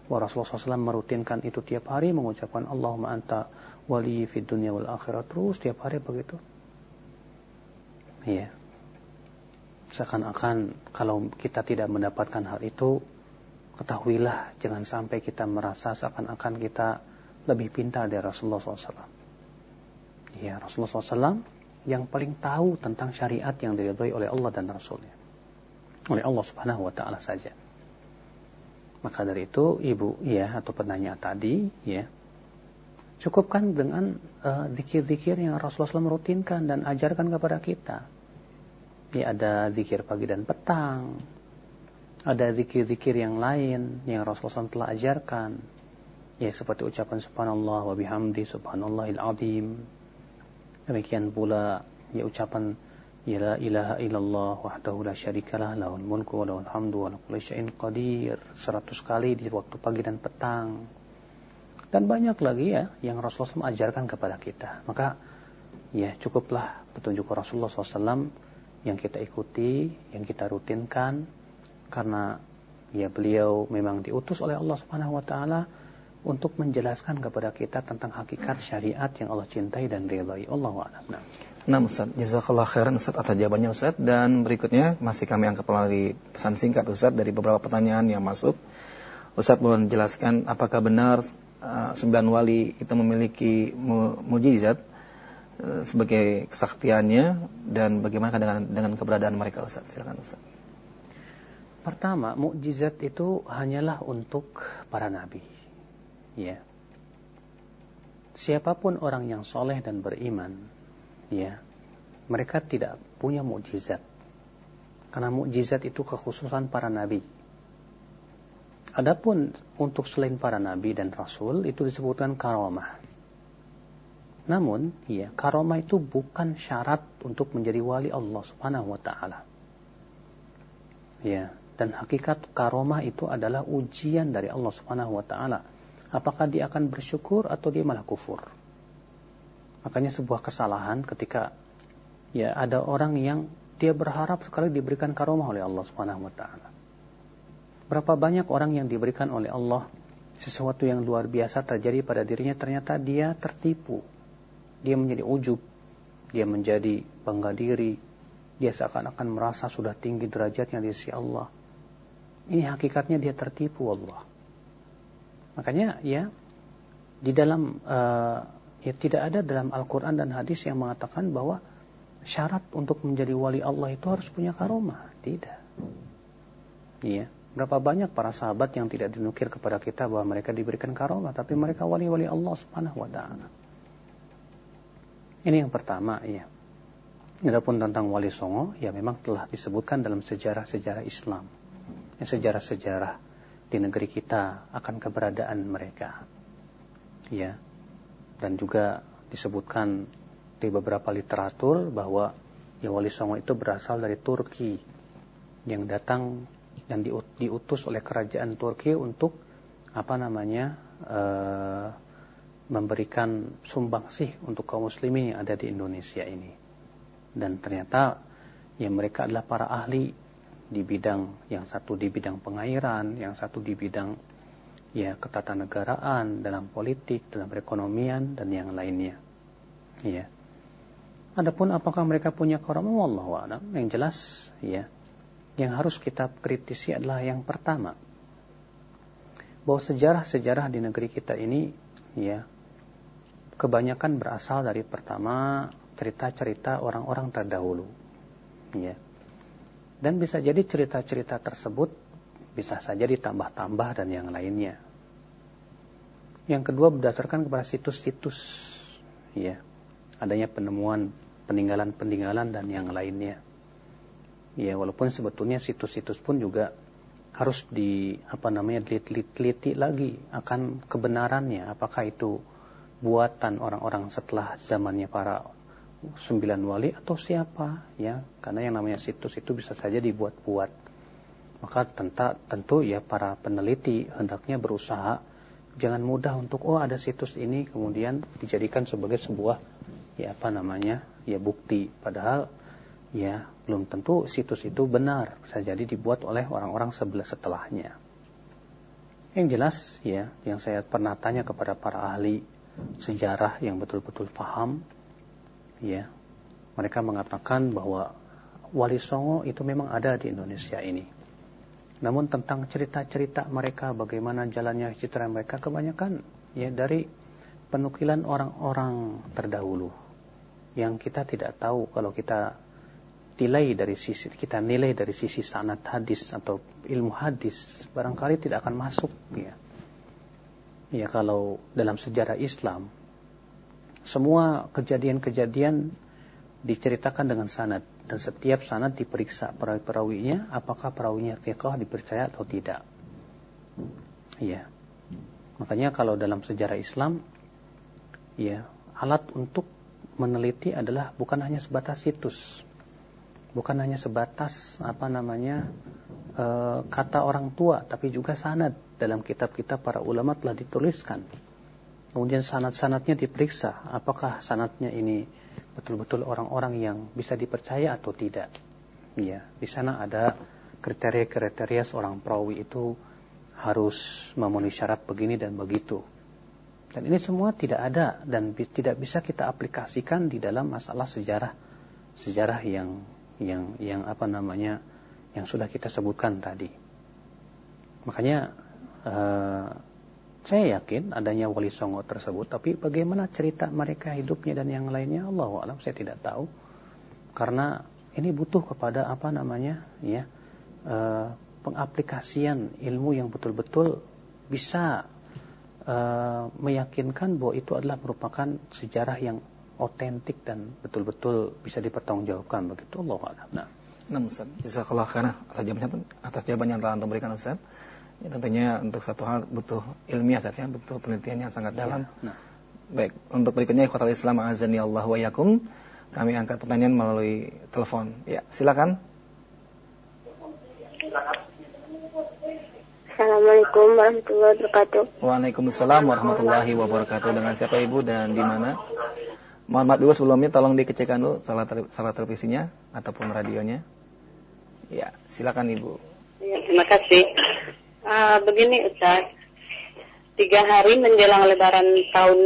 bahwa Rasulullah SAW merutinkan itu tiap hari mengucapkan Allahumma anta wali fid dunya wal akhirat terus tiap hari begitu? Iya. Seakan-akan kalau kita tidak mendapatkan hal itu ketahuilah jangan sampai kita merasa seakan-akan kita lebih pintar dari Rasulullah SAW. Ya, Rasulullah SAW yang paling tahu tentang syariat yang diridhoi oleh Allah dan Rasulnya. Oleh Allah Subhanahu wa taala saja. Maka dari itu ibu ya atau penanya tadi ya cukupkan dengan dikir-dikir uh, yang Rasulullah SAW rutinkan dan ajarkan kepada kita. Ya ada zikir pagi dan petang, ada zikir-zikir yang lain yang Rasulullah SAW telah ajarkan. Ya seperti ucapan subhanallah wa bihamdi subhanallahil azim. Demikian pula ya ucapan ya la ilaha illallah wahdahu la syarikalah lahul mulku wa lahul hamdu wa syai'in qadir 100 kali di waktu pagi dan petang. Dan banyak lagi ya yang Rasulullah SAW ajarkan kepada kita. Maka ya cukuplah petunjuk Rasulullah SAW yang kita ikuti, yang kita rutinkan, karena ya beliau memang diutus oleh Allah Subhanahu wa taala untuk menjelaskan kepada kita tentang hakikat syariat yang Allah cintai dan ridhai. Allah a'lam. Nah Ustaz, jazakallah khairan Ustaz atas jawabannya Ustaz dan berikutnya masih kami angkat melalui pesan singkat Ustaz dari beberapa pertanyaan yang masuk. Ustaz mohon jelaskan apakah benar uh, sembilan wali itu memiliki mu mujizat uh, sebagai kesaktiannya dan bagaimana dengan dengan keberadaan mereka Ustaz? Silakan Ustaz. Pertama, mukjizat itu hanyalah untuk para nabi. Ya. Siapa pun orang yang soleh dan beriman, ya, mereka tidak punya mukjizat. Karena mukjizat itu kekhususan para nabi. Adapun untuk selain para nabi dan rasul itu disebutkan karomah. Namun, ya, karomah itu bukan syarat untuk menjadi wali Allah Subhanahu wa taala. Ya, dan hakikat karomah itu adalah ujian dari Allah Subhanahu wa taala. Apakah dia akan bersyukur atau dia malah kufur? Makanya sebuah kesalahan ketika ya ada orang yang dia berharap sekali diberikan karomah oleh Allah Subhanahu wa taala. Berapa banyak orang yang diberikan oleh Allah sesuatu yang luar biasa terjadi pada dirinya ternyata dia tertipu. dia menjadi ujub, dia menjadi bangga diri, dia seakan-akan merasa sudah tinggi derajatnya di sisi Allah. Ini hakikatnya dia tertipu Allah. Makanya ya di dalam uh, ya tidak ada dalam Al-Qur'an dan hadis yang mengatakan bahwa syarat untuk menjadi wali Allah itu harus punya karomah. Tidak. Iya. Berapa banyak para sahabat yang tidak dinukir kepada kita bahwa mereka diberikan karomah, tapi mereka wali-wali Allah Subhanahu wa taala. Ini yang pertama, ya. Adapun tentang wali songo, ya memang telah disebutkan dalam sejarah-sejarah Islam. Sejarah-sejarah di negeri kita akan keberadaan mereka. Ya. Dan juga disebutkan di beberapa literatur bahwa ya wali songo itu berasal dari Turki yang datang dan diutus oleh kerajaan Turki untuk apa namanya uh, memberikan sumbangsih untuk kaum muslimin yang ada di Indonesia ini. Dan ternyata ya mereka adalah para ahli di bidang yang satu di bidang pengairan, yang satu di bidang ya ketatanegaraan, dalam politik, dalam perekonomian dan yang lainnya. Ya. Adapun apakah mereka punya karamah wallahu a'lam, yang jelas ya yang harus kita kritisi adalah yang pertama bahwa sejarah-sejarah di negeri kita ini ya kebanyakan berasal dari pertama cerita-cerita orang-orang terdahulu. Ya. Dan bisa jadi cerita-cerita tersebut bisa saja ditambah-tambah dan yang lainnya. Yang kedua berdasarkan kepada situs-situs ya. Adanya penemuan peninggalan-peninggalan dan yang lainnya. Ya, walaupun sebetulnya situs-situs pun juga harus di apa namanya diteliti lagi akan kebenarannya apakah itu buatan orang-orang setelah zamannya para sembilan wali atau siapa ya. Karena yang namanya situs itu bisa saja dibuat-buat. Maka tenta, tentu ya para peneliti hendaknya berusaha. Jangan mudah untuk oh ada situs ini kemudian dijadikan sebagai sebuah ya apa namanya ya bukti. Padahal ya belum tentu situs itu benar. Bisa jadi dibuat oleh orang-orang sebelah setelahnya. Yang jelas ya yang saya pernah tanya kepada para ahli sejarah yang betul-betul paham ya. Mereka mengatakan bahwa Wali Songo itu memang ada di Indonesia ini. Namun tentang cerita-cerita mereka bagaimana jalannya citra mereka kebanyakan ya dari penukilan orang-orang terdahulu. Yang kita tidak tahu kalau kita nilai dari sisi kita nilai dari sisi sanad hadis atau ilmu hadis barangkali tidak akan masuk ya. Ya kalau dalam sejarah Islam semua kejadian-kejadian diceritakan dengan sanad dan setiap sanad diperiksa perawi-perawinya apakah perawinya fiqh dipercaya atau tidak. Iya. Makanya kalau dalam sejarah Islam ya alat untuk meneliti adalah bukan hanya sebatas situs. Bukan hanya sebatas apa namanya e, kata orang tua tapi juga sanad dalam kitab-kitab para ulama telah dituliskan. Kemudian sanat-sanatnya diperiksa, apakah sanatnya ini betul-betul orang-orang yang bisa dipercaya atau tidak. Ya, di sana ada kriteria-kriteria seorang perawi itu harus memenuhi syarat begini dan begitu. Dan ini semua tidak ada dan tidak bisa kita aplikasikan di dalam masalah sejarah sejarah yang yang yang apa namanya yang sudah kita sebutkan tadi. Makanya uh, saya yakin adanya wali songo tersebut, tapi bagaimana cerita mereka hidupnya dan yang lainnya, Allah alam saya tidak tahu. Karena ini butuh kepada apa namanya, ya, uh, pengaplikasian ilmu yang betul-betul bisa uh, meyakinkan bahwa itu adalah merupakan sejarah yang otentik dan betul-betul bisa dipertanggungjawabkan begitu Allah alam. Nah, nah Ustaz, jazakallah khairan atas jawaban atas jawaban yang telah Anda berikan Ustaz. Ya, tentunya untuk satu hal butuh ilmiah saja, butuh penelitian yang sangat dalam. Ya. Nah. Baik, untuk berikutnya ikhwatal Islam azani Allah wa yakum. Kami angkat pertanyaan melalui telepon. Ya, silakan. Assalamualaikum warahmatullahi wabarakatuh. Waalaikumsalam warahmatullahi wabarakatuh. Dengan siapa Ibu dan di mana? Mohon maaf dulu sebelumnya tolong dikecekkan dulu salah, salah televisinya ataupun radionya. Ya, silakan Ibu. Ya, terima kasih. Uh, begini Ustaz, tiga hari menjelang lebaran tahun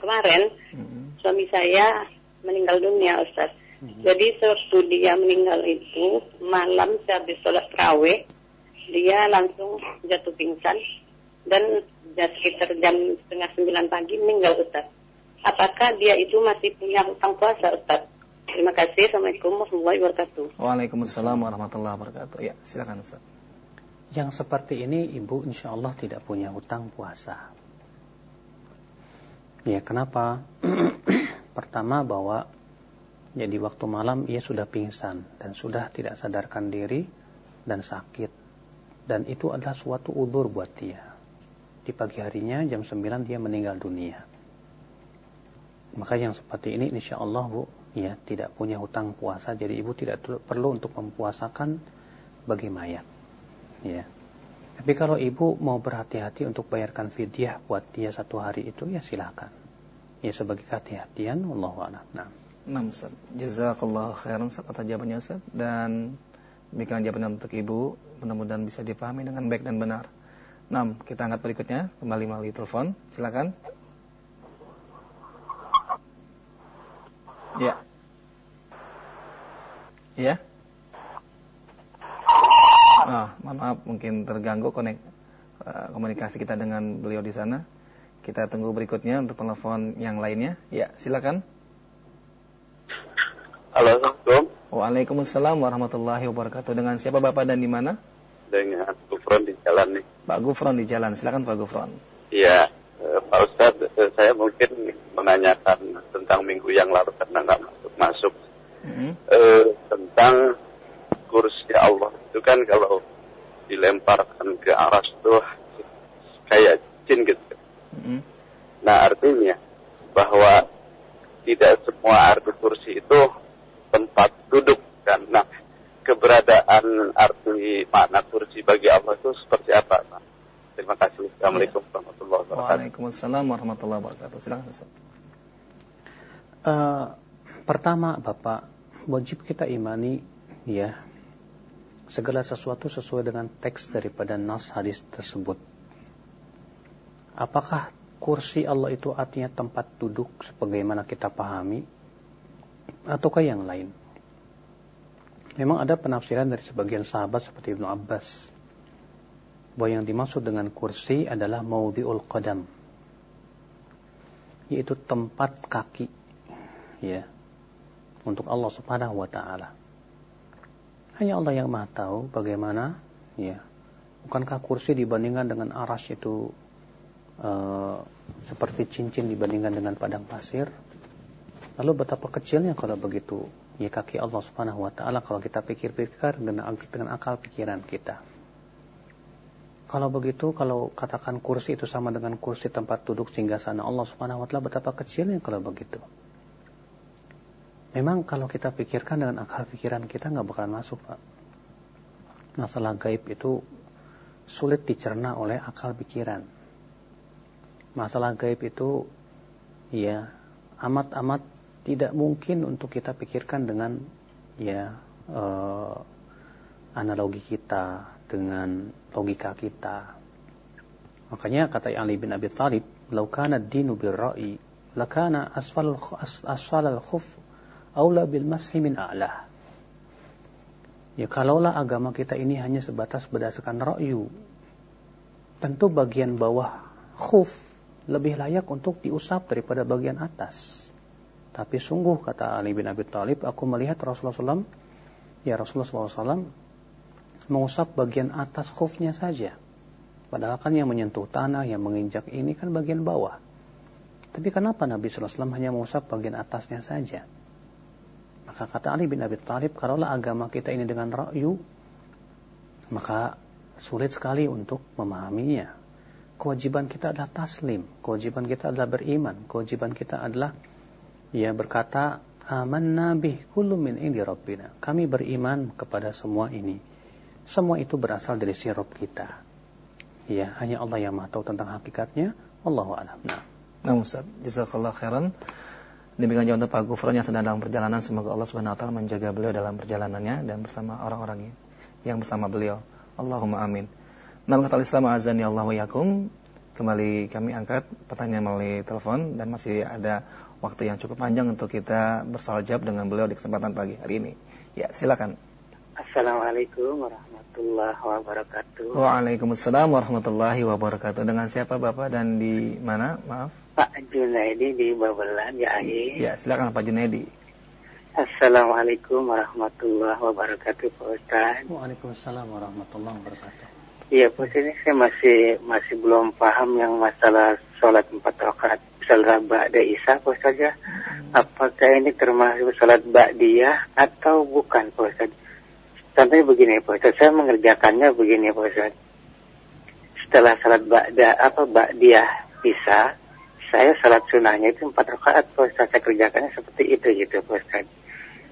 kemarin, hmm. suami saya meninggal dunia Ustaz. Hmm. Jadi sewaktu dia meninggal itu malam sehabis sholat raweh dia langsung jatuh pingsan dan sekitar jam setengah sembilan pagi meninggal Ustaz. Apakah dia itu masih punya hutang puasa Ustaz? Terima kasih. Assalamualaikum warahmatullahi wabarakatuh. Waalaikumsalam warahmatullahi wabarakatuh. Ya, silakan Ustaz. Yang seperti ini ibu insya Allah tidak punya hutang puasa. Ya, kenapa? [CLEARS THROAT] Pertama bahwa ya di waktu malam ia sudah pingsan dan sudah tidak sadarkan diri dan sakit. Dan itu adalah suatu udur buat dia. Di pagi harinya jam 9 dia meninggal dunia. Maka yang seperti ini insya Allah Bu ya tidak punya hutang puasa jadi ibu tidak perlu untuk mempuasakan bagi mayat. Ya. Tapi kalau ibu mau berhati-hati untuk bayarkan fidyah buat dia satu hari itu ya silakan. Ya sebagai kehati-hatian Allah a'lam. Nah. Nah, Ustaz. Jazakallah khairan Ustaz atas jawabannya Ustaz dan demikian jawaban untuk ibu mudah-mudahan bisa dipahami dengan baik dan benar. Nah, kita angkat berikutnya kembali melalui telepon. Silakan. Ya. Ya. Ah, maaf mungkin terganggu konek uh, komunikasi kita dengan beliau di sana. Kita tunggu berikutnya untuk telepon yang lainnya. Ya, silakan. Halo, Assalamualaikum. Waalaikumsalam warahmatullahi wabarakatuh. Dengan siapa Bapak dan di mana? Dengan Gufron di jalan nih. Pak Gufron di jalan. Silakan Pak Gufron. Iya, eh, Pak Ustadz, eh, saya mungkin menanyakan tentang minggu yang lalu karena nggak masuk masuk mm-hmm. eh, tentang kursi Allah itu kan kalau dilemparkan ke aras tuh kayak jin gitu. Mm-hmm. Nah artinya bahwa tidak semua arti kursi itu tempat duduk kan. Nah, keberadaan arti makna kursi bagi Allah itu seperti apa? Nah, terima kasih. Assalamualaikum warahmatullahi wabarakatuh. Waalaikumsalam warahmatullahi wabarakatuh. Silakan Ustaz. Uh, pertama, Bapak, wajib kita imani ya segala sesuatu sesuai dengan teks daripada nas hadis tersebut. Apakah kursi Allah itu artinya tempat duduk sebagaimana kita pahami ataukah yang lain. Memang ada penafsiran dari sebagian sahabat seperti Ibnu Abbas bahwa yang dimaksud dengan kursi adalah maudhi'ul qadam yaitu tempat kaki ya untuk Allah Subhanahu wa taala. Hanya Allah yang Maha tahu bagaimana ya. Bukankah kursi dibandingkan dengan aras itu uh, seperti cincin dibandingkan dengan padang pasir? Lalu betapa kecilnya kalau begitu ya kaki Allah Subhanahu wa taala kalau kita pikir-pikir dengan dengan akal pikiran kita. Kalau begitu, kalau katakan kursi itu sama dengan kursi tempat duduk singgah sana Allah Subhanahu wa taala betapa kecilnya kalau begitu. Memang kalau kita pikirkan dengan akal pikiran kita nggak bakalan masuk, Pak. Masalah gaib itu sulit dicerna oleh akal pikiran. Masalah gaib itu ya amat-amat tidak mungkin untuk kita pikirkan dengan ya uh, analogi kita dengan logika kita. Makanya kata Ali bin Abi Thalib, "Lau kana ad-dinu bir-ra'i, lakana asfal asfal al-khuf aula bil mashi min a'lah." Ya kalaulah agama kita ini hanya sebatas berdasarkan ra'yu, tentu bagian bawah khuf lebih layak untuk diusap daripada bagian atas. Tapi sungguh kata Ali bin Abi Thalib, aku melihat Rasulullah SAW, ya Rasulullah SAW mengusap bagian atas khufnya saja. Padahal kan yang menyentuh tanah, yang menginjak ini kan bagian bawah. Tapi kenapa Nabi SAW hanya mengusap bagian atasnya saja? Maka kata Ali bin Abi Thalib, kalaulah agama kita ini dengan ra'yu, maka sulit sekali untuk memahaminya. Kewajiban kita adalah taslim, kewajiban kita adalah beriman, kewajiban kita adalah ia berkata, amanna bih kullu min indi. Kami beriman kepada semua ini. Semua itu berasal dari si Rabb kita. Ya, hanya Allah yang tahu tentang hakikatnya. Allahu a'lam. Nah. Nah, Ustaz, jazakallah khairan. Demikian juga untuk Pak Gufron yang sedang dalam perjalanan, semoga Allah Subhanahu wa taala menjaga beliau dalam perjalanannya dan bersama orang-orang yang bersama beliau. Allahumma amin. Nama kata Islam azani Allah wa yakum. kembali kami angkat pertanyaan melalui telepon dan masih ada waktu yang cukup panjang untuk kita bersoal jawab dengan beliau di kesempatan pagi hari ini. Ya, silakan. Assalamualaikum warahmatullahi wabarakatuh. Waalaikumsalam warahmatullahi wabarakatuh. Dengan siapa Bapak dan di mana? Maaf. Pak Junaidi di Babelan, ya Ahi. Ya, silakan Pak Junaidi. Assalamualaikum warahmatullahi wabarakatuh, Pak Ustaz. Waalaikumsalam warahmatullahi wabarakatuh. Iya, Pak ini saya masih masih belum paham yang masalah sholat empat rakaat salat ba'da isya, Pak Ustaz ya. Hmm. Apakah ini termasuk sholat ba'diyah atau bukan, Pak Ustaz? Contohnya begini, Pak Ustaz. Saya mengerjakannya begini, Pak Ustaz. Setelah salat ba'da apa ba'diyah isya, saya salat sunnahnya itu empat rakaat, Pak Ustaz. Saya kerjakannya seperti itu gitu, Pak Ustaz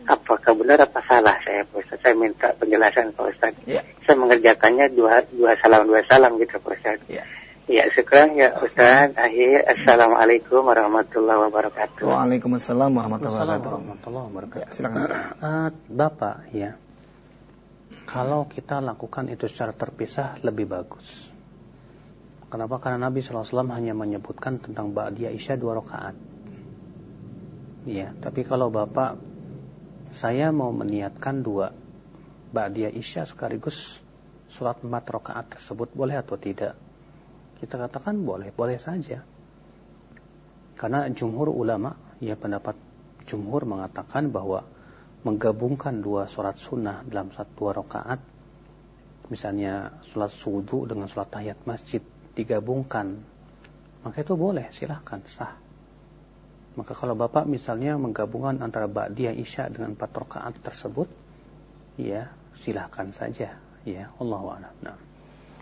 apakah benar apa salah saya Pak Ustaz? Saya minta penjelasan Pak Ustaz. Ya. Saya mengerjakannya dua, dua salam dua salam gitu Pak Ustaz. Ya. Ya, sekarang ya Ustaz. Akhir, Assalamualaikum warahmatullahi wabarakatuh. Waalaikumsalam warahmatullahi wabarakatuh. Ya, silakan. Uh, Bapak, ya. Kalau kita lakukan itu secara terpisah lebih bagus. Kenapa? Karena Nabi SAW hanya menyebutkan tentang Ba'diyah Isya dua rakaat. Ya, tapi kalau Bapak saya mau meniatkan dua Ba'diyah Isya sekaligus surat empat rakaat tersebut boleh atau tidak? Kita katakan boleh, boleh saja. Karena jumhur ulama, ya pendapat jumhur mengatakan bahwa menggabungkan dua sholat sunnah dalam satu rakaat, misalnya sholat subuh dengan sholat tahiyat masjid digabungkan, maka itu boleh, silahkan, sah. Maka kalau Bapak misalnya menggabungkan antara Ba'diyah Isya dengan empat rakaat tersebut, ya silahkan saja. Ya, Allah a'lam. Nah.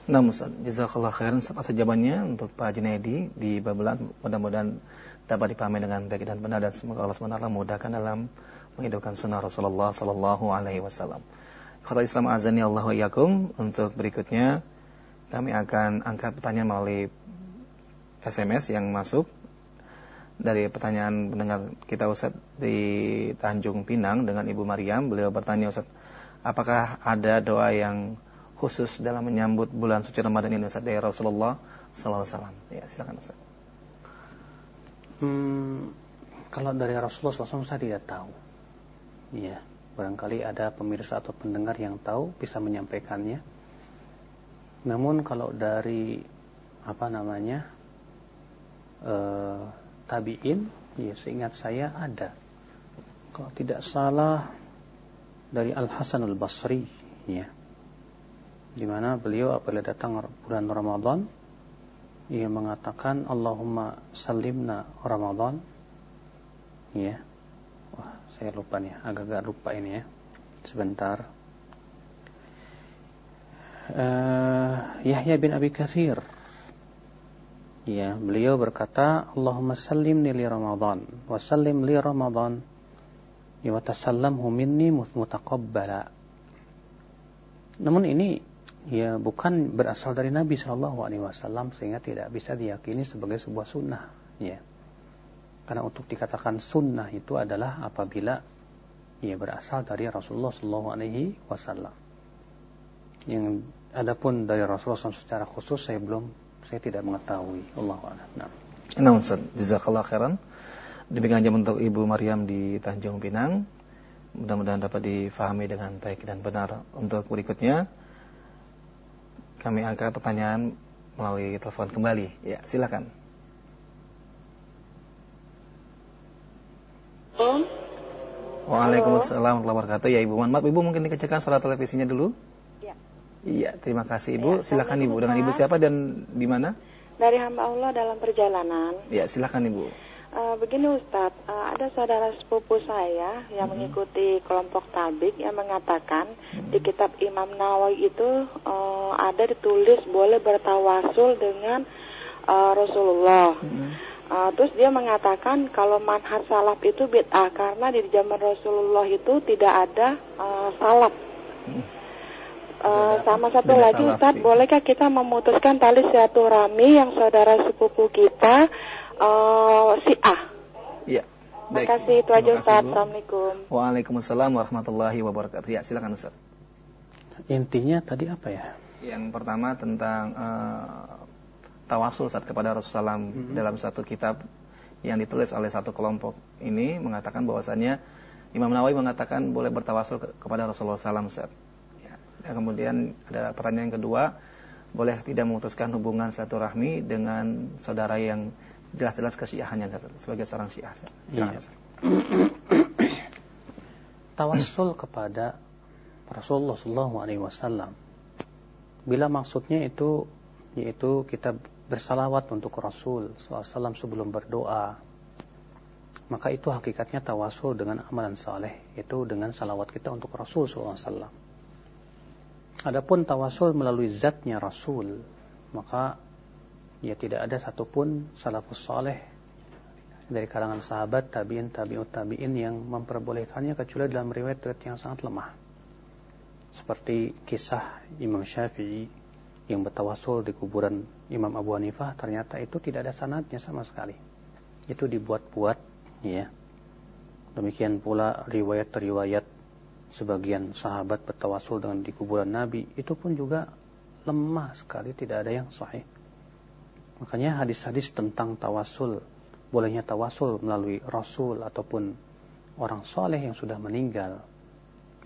Nah, Ustaz, jazakallah khairan atas jawabannya untuk Pak Junaidi di Babelan. Mudah-mudahan dapat dipahami dengan baik dan benar dan semoga Allah SWT mudahkan dalam menghidupkan sunnah Rasulullah Sallallahu Alaihi Wasallam. Kata Islam azani Allahu yakum untuk berikutnya kami akan angkat pertanyaan melalui SMS yang masuk dari pertanyaan pendengar kita Ustaz di Tanjung Pinang dengan Ibu Maryam. Beliau bertanya Ustaz, apakah ada doa yang khusus dalam menyambut bulan suci Ramadan ini Ustaz dari Rasulullah sallallahu alaihi wasallam? Ya, silakan Ustaz. Hmm, kalau dari Rasulullah SAW saya tidak tahu. Ya, barangkali ada pemirsa atau pendengar yang tahu bisa menyampaikannya. Namun kalau dari apa namanya? Uh, tabi'in, ya seingat saya ada. Kalau tidak salah dari Al Hasan Al Basri, ya, di mana beliau apabila datang bulan Ramadan, ia mengatakan Allahumma salimna Ramadan, ya. Saya lupa nih, agak-agak lupa ini ya. Sebentar. Uh, Yahya bin Abi Kathir Ya, beliau berkata, Allahumma sallimni li Ramadan, wa sallim li Ramadan, wa tasallamhu minni mutaqabbala. Namun ini ya bukan berasal dari Nabi Shallallahu Alaihi Wasallam sehingga tidak bisa diyakini sebagai sebuah sunnah. Ya, karena untuk dikatakan sunnah itu adalah apabila ia berasal dari Rasulullah Shallallahu Alaihi Wasallam. Yang adapun dari Rasulullah SAW secara khusus saya belum saya tidak mengetahui. Allah. Nah. Nah, Ustaz, jazakallah khairan. Demikian aja untuk Ibu Maryam di Tanjung Pinang. Mudah-mudahan dapat difahami dengan baik dan benar. Untuk berikutnya, kami angkat pertanyaan melalui telepon kembali. Ya, silakan. Om. Waalaikumsalam warahmatullahi wabarakatuh. Ya Ibu, maaf Ibu mungkin dikecilkan suara televisinya dulu. Iya, terima kasih Ibu. Ya, silakan Ibu. Dengan Ibu siapa dan di mana? Dari hamba Allah dalam perjalanan. Iya, silakan Ibu. Uh, begini Ustadz, uh, ada saudara sepupu saya yang hmm. mengikuti kelompok tabik yang mengatakan hmm. di kitab Imam Nawawi itu uh, ada ditulis boleh bertawasul dengan uh, Rasulullah. Hmm. Uh, terus dia mengatakan kalau manhaj salaf itu bid'ah karena di zaman Rasulullah itu tidak ada uh, salaf. Hmm. Uh, sama satu lagi Ustaz, bolehkah kita memutuskan tali silaturahmi yang saudara sepupu kita uh, si A? Iya. Terima kasih itu aja Ustaz. Assalamualaikum. Waalaikumsalam warahmatullahi wabarakatuh. Ya, silakan Ustaz. Intinya tadi apa ya? Yang pertama tentang uh, tawasul saat kepada Rasulullah SAW hmm. dalam satu kitab yang ditulis oleh satu kelompok ini mengatakan bahwasanya Imam Nawawi mengatakan boleh bertawasul ke kepada Rasulullah SAW. Ya. Dan kemudian ada pertanyaan yang kedua, boleh tidak memutuskan hubungan satu rahmi dengan saudara yang jelas-jelas kesyiahannya sebagai seorang syiah. Ya. [COUGHS] Tawasul kepada Rasulullah SAW. Bila maksudnya itu yaitu kita bersalawat untuk Rasul SAW sebelum berdoa. Maka itu hakikatnya tawasul dengan amalan saleh itu dengan salawat kita untuk Rasul SAW Adapun tawasul melalui zatnya Rasul maka ya tidak ada satupun salafus saleh dari kalangan sahabat tabiin tabiut tabiin yang memperbolehkannya kecuali dalam riwayat-riwayat yang sangat lemah. Seperti kisah Imam Syafi'i yang bertawasul di kuburan Imam Abu Hanifah ternyata itu tidak ada sanadnya sama sekali. Itu dibuat-buat, ya. Demikian pula riwayat-riwayat sebagian sahabat bertawasul dengan di kuburan Nabi itu pun juga lemah sekali, tidak ada yang sahih. Makanya hadis-hadis tentang tawasul, bolehnya tawasul melalui Rasul ataupun orang soleh yang sudah meninggal,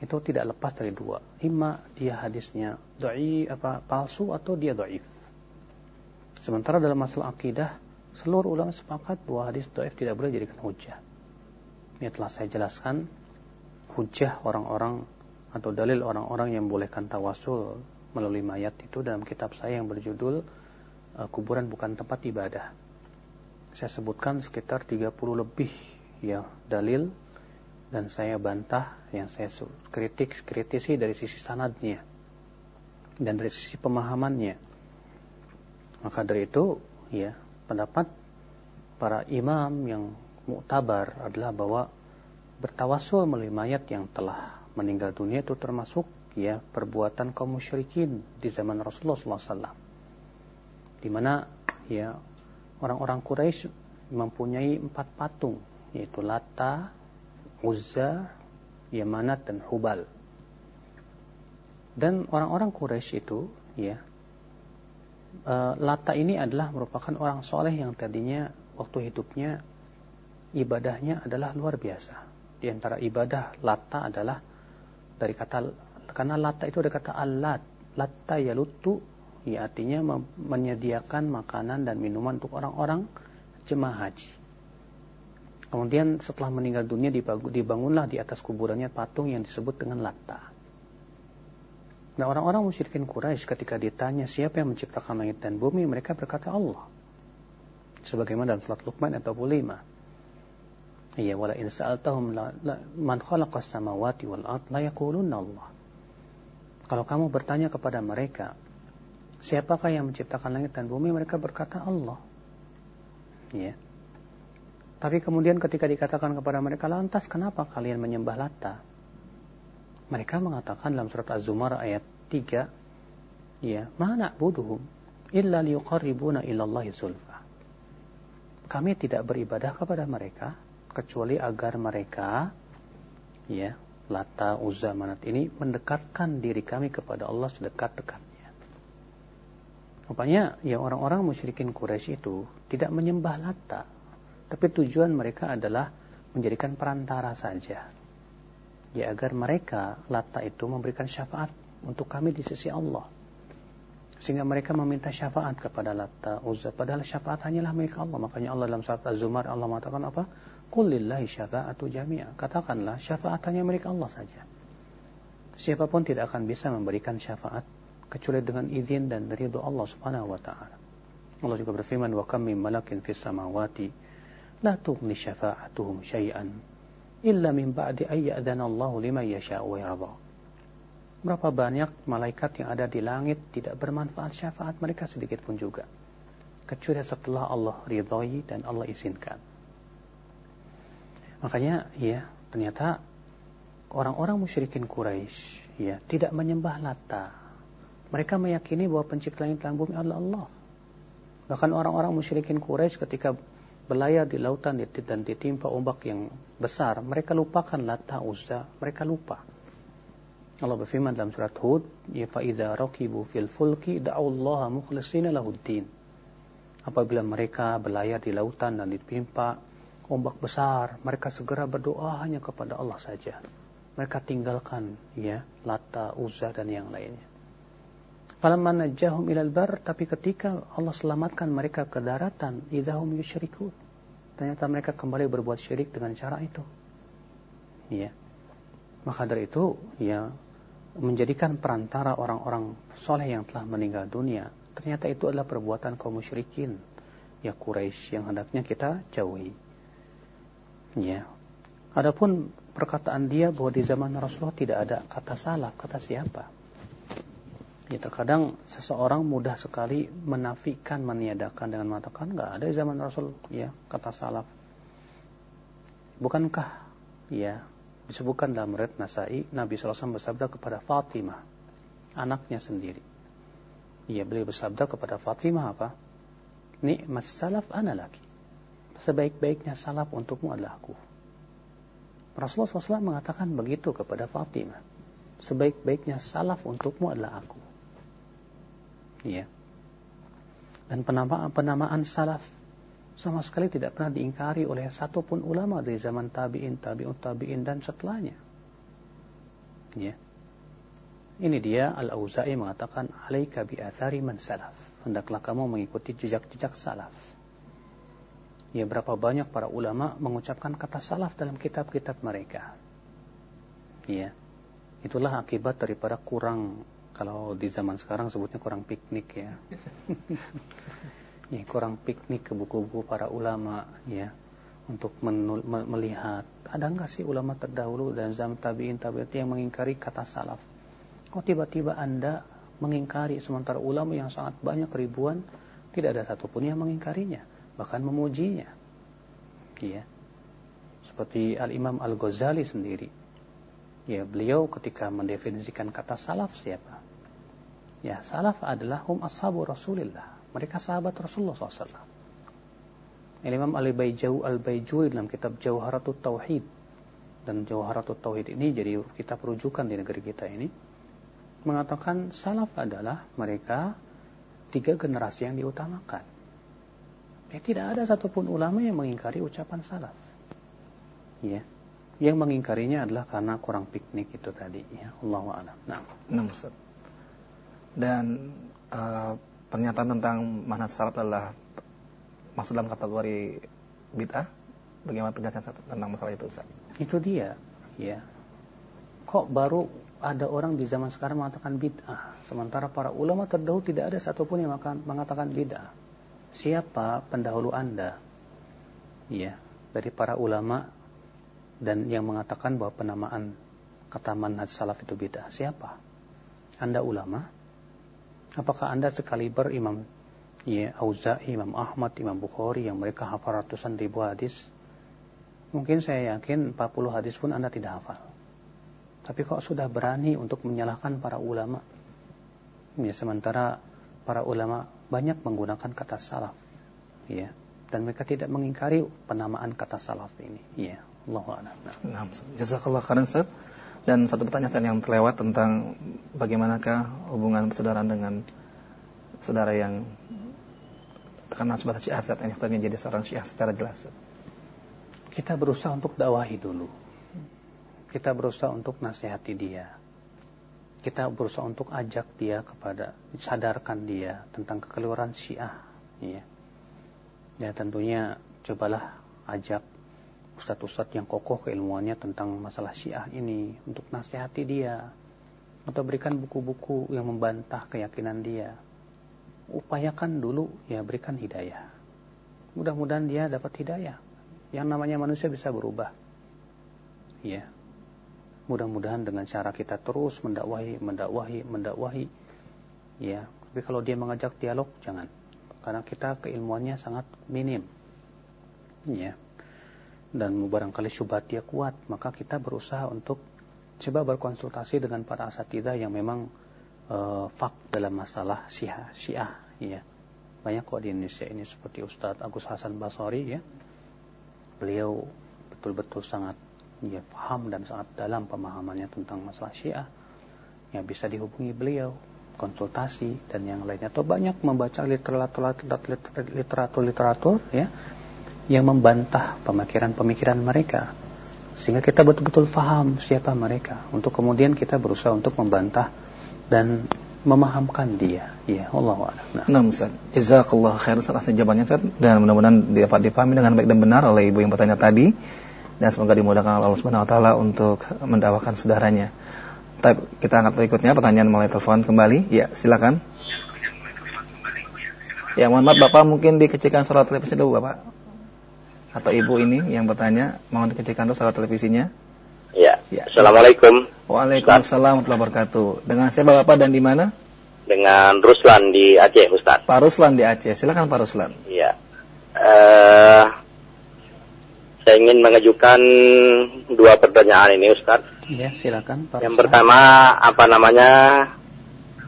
itu tidak lepas dari dua. Ima dia hadisnya doi apa palsu atau dia doif. Sementara dalam masalah akidah, seluruh ulama sepakat bahwa hadis doif tidak boleh dijadikan hujah. Ini telah saya jelaskan hujah orang-orang atau dalil orang-orang yang bolehkan tawasul melalui mayat itu dalam kitab saya yang berjudul uh, Kuburan Bukan Tempat Ibadah. Saya sebutkan sekitar 30 lebih ya dalil dan saya bantah yang saya kritik kritisi dari sisi sanadnya dan dari sisi pemahamannya. Maka dari itu ya pendapat para imam yang muktabar adalah bahwa bertawasul melalui mayat yang telah meninggal dunia itu termasuk ya perbuatan kaum musyrikin di zaman Rasulullah SAW di mana ya orang-orang Quraisy mempunyai empat patung yaitu Lata, Uzza, Yamanat dan Hubal. Dan orang-orang Quraisy itu, ya, e, Lata ini adalah merupakan orang soleh yang tadinya waktu hidupnya ibadahnya adalah luar biasa. Di antara ibadah Lata adalah dari kata karena Lata itu ada kata alat, Lata yalutu, ya artinya menyediakan makanan dan minuman untuk orang-orang jemaah haji. Kemudian setelah meninggal dunia dibangunlah di atas kuburannya patung yang disebut dengan Latta. Nah orang-orang musyrikin Quraisy ketika ditanya siapa yang menciptakan langit dan bumi, mereka berkata Allah. Sebagaimana dalam surat Luqman atau 5. Iya, wala in sa'altahum man khalaqas samawati wal ard la yaqulunna Allah. Kalau kamu bertanya kepada mereka, siapakah yang menciptakan langit dan bumi? Mereka berkata Allah. Ya. Tapi kemudian ketika dikatakan kepada mereka, lantas kenapa kalian menyembah Lata? Mereka mengatakan dalam surat Az-Zumar ayat 3, ya, mana buduhum illa liuqarribuna ilallahi sulfa. Kami tidak beribadah kepada mereka kecuali agar mereka ya, Lata, Uzza, Manat ini mendekatkan diri kami kepada Allah sedekat-dekatnya. Rupanya ya orang-orang musyrikin Quraisy itu tidak menyembah Lata, tapi tujuan mereka adalah menjadikan perantara saja. Ya agar mereka lata itu memberikan syafaat untuk kami di sisi Allah. Sehingga mereka meminta syafaat kepada Lata Uzza. Padahal syafaat hanyalah milik Allah. Makanya Allah dalam surat Az-Zumar Allah mengatakan apa? Kulillahi syafa'atu jami'a. Katakanlah syafaat hanya milik Allah saja. Siapa pun tidak akan bisa memberikan syafaat kecuali dengan izin dan ridho Allah Subhanahu wa taala. Allah juga berfirman wa kam min malakin fis samawati لا تغني شفاعتهم شيئا إلا من بعد أن يأذن الله لمن يشاء ويرضى Berapa banyak malaikat yang ada di langit tidak bermanfaat syafaat mereka sedikit pun juga. Kecuali setelah Allah ridhoi dan Allah izinkan. Makanya ya ternyata orang-orang musyrikin Quraisy ya tidak menyembah Lata. Mereka meyakini bahwa pencipta langit dan bumi adalah Allah. Bahkan orang-orang musyrikin Quraisy ketika berlayar di lautan dan ditimpa ombak yang besar, mereka lupakan Lata Uzza, mereka lupa. Allah berfirman dalam surat Hud, "Ya fa idza raqibu fil fulki da'u Allah mukhlishina lahuddin." apabila mereka berlayar di lautan dan ditimpa ombak besar, mereka segera berdoa hanya kepada Allah saja. Mereka tinggalkan ya Lata, Uzza dan yang lainnya. Falamma najahum ilal bar, tapi ketika Allah selamatkan mereka ke daratan, idahum yusyrikun. Ternyata mereka kembali berbuat syirik dengan cara itu. Ya. Maka dari itu, ya menjadikan perantara orang-orang soleh yang telah meninggal dunia ternyata itu adalah perbuatan kaum musyrikin ya Quraisy yang hendaknya kita jauhi. Ya. Adapun perkataan dia bahwa di zaman Rasulullah tidak ada kata salah, kata siapa? Ya terkadang seseorang mudah sekali menafikan, meniadakan dengan mengatakan nggak ada zaman Rasul ya kata salaf. Bukankah ya disebutkan dalam red Nasai Nabi SAW bersabda kepada Fatimah anaknya sendiri ia beliau bersabda kepada Fatimah apa? Nikmat salaf ana laki. Sebaik-baiknya salaf untukmu adalah aku. Rasulullah SAW mengatakan begitu kepada Fatimah. Sebaik-baiknya salaf untukmu adalah aku. Iya. Dan penamaan, penamaan salaf sama sekali tidak pernah diingkari oleh satupun ulama dari zaman tabi'in, tabi'un, tabi'in dan setelahnya. Ya. Ini dia Al-Auza'i mengatakan alaika bi athari man salaf. Hendaklah kamu mengikuti jejak-jejak salaf. Ya berapa banyak para ulama mengucapkan kata salaf dalam kitab-kitab mereka. Ya. Itulah akibat daripada kurang kalau di zaman sekarang sebutnya kurang piknik ya. [LAUGHS] ya kurang piknik ke buku-buku para ulama ya untuk menul, melihat ada nggak sih ulama terdahulu dan zaman tabiin tabiin yang mengingkari kata salaf Kok tiba-tiba Anda mengingkari sementara ulama yang sangat banyak ribuan tidak ada satupun yang mengingkarinya, bahkan memujinya. Ya. Seperti Al-Imam Al-Ghazali sendiri. Ya, beliau ketika mendefinisikan kata salaf siapa? Ya, salaf adalah hum ashabu Rasulillah. Mereka sahabat Rasulullah SAW. Imam Al-Bayjawi Al-Bayjawi dalam kitab Jawharatut Tauhid dan Jawharatut Tauhid ini jadi kitab rujukan di negeri kita ini mengatakan salaf adalah mereka tiga generasi yang diutamakan. Ya, tidak ada satupun ulama yang mengingkari ucapan salaf. Ya. Yang mengingkarinya adalah karena kurang piknik itu tadi. Ya, Allah a'lam. Nah. nah Ustaz. Dan uh, pernyataan tentang manhaj salaf adalah masuk dalam kategori bid'ah. Bagaimana penjelasan tentang masalah itu Ustaz? Itu dia, ya. Kok baru ada orang di zaman sekarang mengatakan bid'ah. Sementara para ulama terdahulu tidak ada satupun yang mengatakan bid'ah. Siapa pendahulu Anda? Ya, dari para ulama dan yang mengatakan bahwa penamaan kata manhaj salaf itu bid'ah. Siapa? Anda ulama? Apakah Anda sekaliber Imam ya, Auza'i, Imam Ahmad, Imam Bukhari yang mereka hafal ratusan ribu hadis? Mungkin saya yakin 40 hadis pun Anda tidak hafal. Tapi kok sudah berani untuk menyalahkan para ulama? Ya, sementara para ulama banyak menggunakan kata salaf. Ya. Dan mereka tidak mengingkari penamaan kata salaf ini. Ya. Allah. Nah, jazakallah khairan Ustaz. Dan satu pertanyaan yang terlewat tentang bagaimanakah hubungan persaudaraan dengan saudara yang terkenal sebagai syiah yang menjadi seorang syiah secara jelas. Kita berusaha untuk dakwahi dulu kita berusaha untuk nasihati dia. Kita berusaha untuk ajak dia kepada sadarkan dia tentang kekeliruan Syiah, ya. Ya tentunya cobalah ajak ustadz-ustadz yang kokoh keilmuannya tentang masalah Syiah ini untuk nasihati dia atau berikan buku-buku yang membantah keyakinan dia. Upayakan dulu ya berikan hidayah. Mudah-mudahan dia dapat hidayah. Yang namanya manusia bisa berubah. Ya, Mudah-mudahan dengan cara kita terus mendakwahi, mendakwahi, mendakwahi, ya. Tapi kalau dia mengajak dialog, jangan, karena kita keilmuannya sangat minim, ya. Dan barangkali syubhat dia kuat, maka kita berusaha untuk coba berkonsultasi dengan para asatidah yang memang uh, fak dalam masalah syiah, syiah, ya. Banyak kok di Indonesia ini seperti Ustadz Agus Hasan Basori, ya. Beliau betul-betul sangat dia paham dan sangat dalam pemahamannya tentang masalah Syiah, ya bisa dihubungi beliau. konsultasi dan yang lainnya atau banyak membaca literatur-literatur ya yang membantah pemikiran-pemikiran mereka sehingga kita betul-betul faham siapa mereka untuk kemudian kita berusaha untuk membantah dan memahamkan dia ya Allah nah. nah Ustaz jazakallah khair atas jawabannya Ustaz dan mudah-mudahan dapat dipahami dengan baik dan benar oleh ibu yang bertanya tadi dan semoga dimudahkan Allah Subhanahu wa taala untuk mendakwakan saudaranya. Kita angkat berikutnya pertanyaan melalui telepon kembali. Ya, silakan. Ya, mohon maaf Bapak mungkin dikecilkan suara televisi dulu Bapak. Atau Ibu ini yang bertanya, mohon dikecilkan dulu suara televisinya. Ya. ya. Assalamualaikum. Waalaikumsalam warahmatullahi wabarakatuh. Dengan siapa Bapak dan di mana? Dengan Ruslan di Aceh, Ustaz. Pak Ruslan di Aceh. Silakan Pak Ruslan. Iya. Uh, saya ingin mengajukan dua pertanyaan ini Ustaz. Ya, silakan Pak. Yang pertama, apa namanya?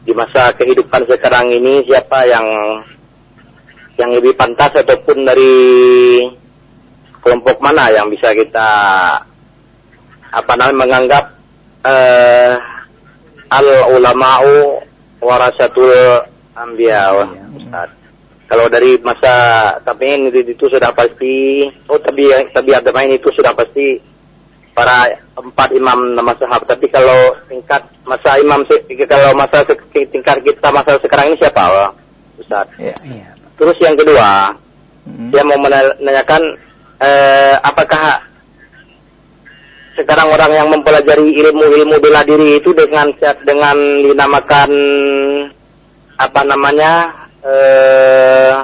Di masa kehidupan sekarang ini siapa yang yang lebih pantas ataupun dari kelompok mana yang bisa kita apa namanya menganggap uh, al ulama'u warasatul anbiya ya, Ustaz kalau dari masa tabi'in itu, itu sudah pasti oh tapi tabi main itu sudah pasti para empat imam nama sahabat tapi kalau tingkat masa imam kalau masa tingkat kita masa sekarang ini siapa Ustaz? Ya, ya. Terus yang kedua, hmm. dia mau menanyakan eh, apakah sekarang orang yang mempelajari ilmu-ilmu bela diri itu dengan dengan dinamakan apa namanya eh,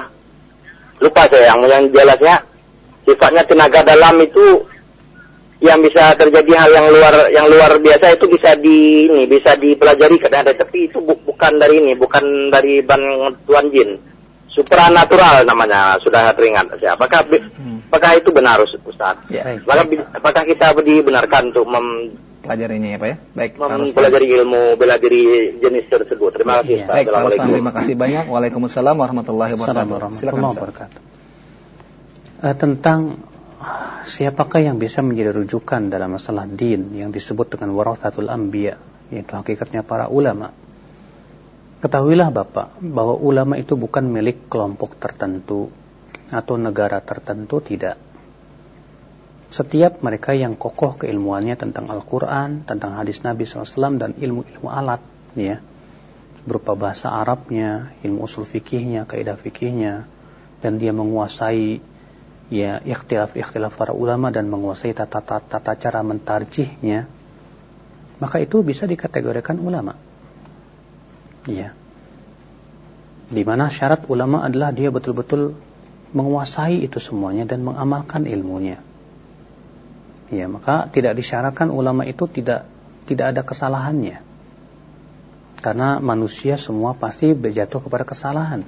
lupa saya yang yang jelasnya sifatnya tenaga dalam itu yang bisa terjadi hal yang luar yang luar biasa itu bisa di ini bisa dipelajari kadang ada tapi itu bu, bukan dari ini bukan dari bantuan jin supranatural namanya sudah teringat saya apakah hmm. apakah itu benar Ustaz? Ya, apakah, apakah kita dibenarkan untuk mem, pelajarinya ya Pak ya. Baik, mempelajari ilmu bela diri jenis tersebut. Terima kasih. Ya. Baik, Assalamualaikum. terima kasih banyak. Waalaikumsalam warahmatullahi wabarakatuh. Silakan wabarakatuh. Uh, tentang siapakah yang bisa menjadi rujukan dalam masalah din yang disebut dengan warathatul anbiya, yaitu hakikatnya para ulama. Ketahuilah Bapak bahwa ulama itu bukan milik kelompok tertentu atau negara tertentu tidak setiap mereka yang kokoh keilmuannya tentang Al-Quran, tentang hadis Nabi SAW dan ilmu-ilmu alat, ya, berupa bahasa Arabnya, ilmu usul fikihnya, kaidah fikihnya, dan dia menguasai ya ikhtilaf-ikhtilaf para ulama dan menguasai tata, tata, tata cara mentarjihnya, maka itu bisa dikategorikan ulama. Ya. Di mana syarat ulama adalah dia betul-betul menguasai itu semuanya dan mengamalkan ilmunya. Ya maka tidak disyaratkan ulama itu tidak tidak ada kesalahannya. Karena manusia semua pasti berjatuh kepada kesalahan.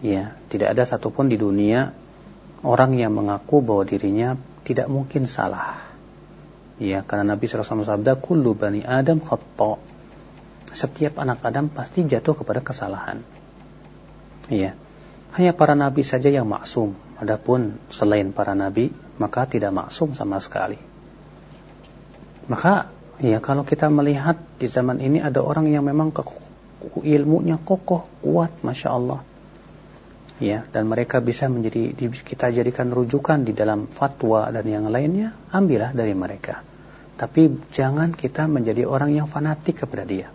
Ya tidak ada satupun di dunia orang yang mengaku bahwa dirinya tidak mungkin salah. Ya karena Nabi SAW sabda kullu bani Adam khata setiap anak Adam pasti jatuh kepada kesalahan ya hanya para nabi saja yang maksum adapun selain para nabi maka tidak maksum sama sekali. Maka ya kalau kita melihat di zaman ini ada orang yang memang ilmunya kokoh, kuat, masya Allah. Ya, dan mereka bisa menjadi kita jadikan rujukan di dalam fatwa dan yang lainnya, ambillah dari mereka. Tapi jangan kita menjadi orang yang fanatik kepada dia.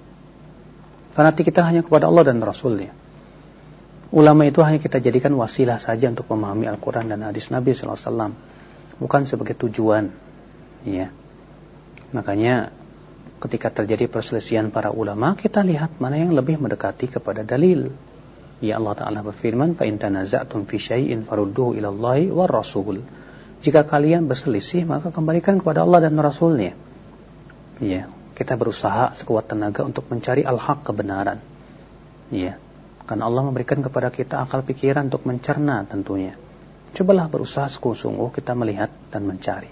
Fanatik kita hanya kepada Allah dan Rasulnya. Ulama itu hanya kita jadikan wasilah saja untuk memahami Al-Quran dan hadis Nabi SAW bukan sebagai tujuan. Ya makanya ketika terjadi perselisihan para ulama kita lihat mana yang lebih mendekati kepada dalil. Ya Allah taala berfirman tanaza'tum fi syai'in farudduhu ila Allahi war rasul. Jika kalian berselisih maka kembalikan kepada Allah dan rasulnya. Ya kita berusaha sekuat tenaga untuk mencari al-haq kebenaran ya karena Allah memberikan kepada kita akal pikiran untuk mencerna tentunya Cobalah berusaha sungguh-sungguh kita melihat dan mencari.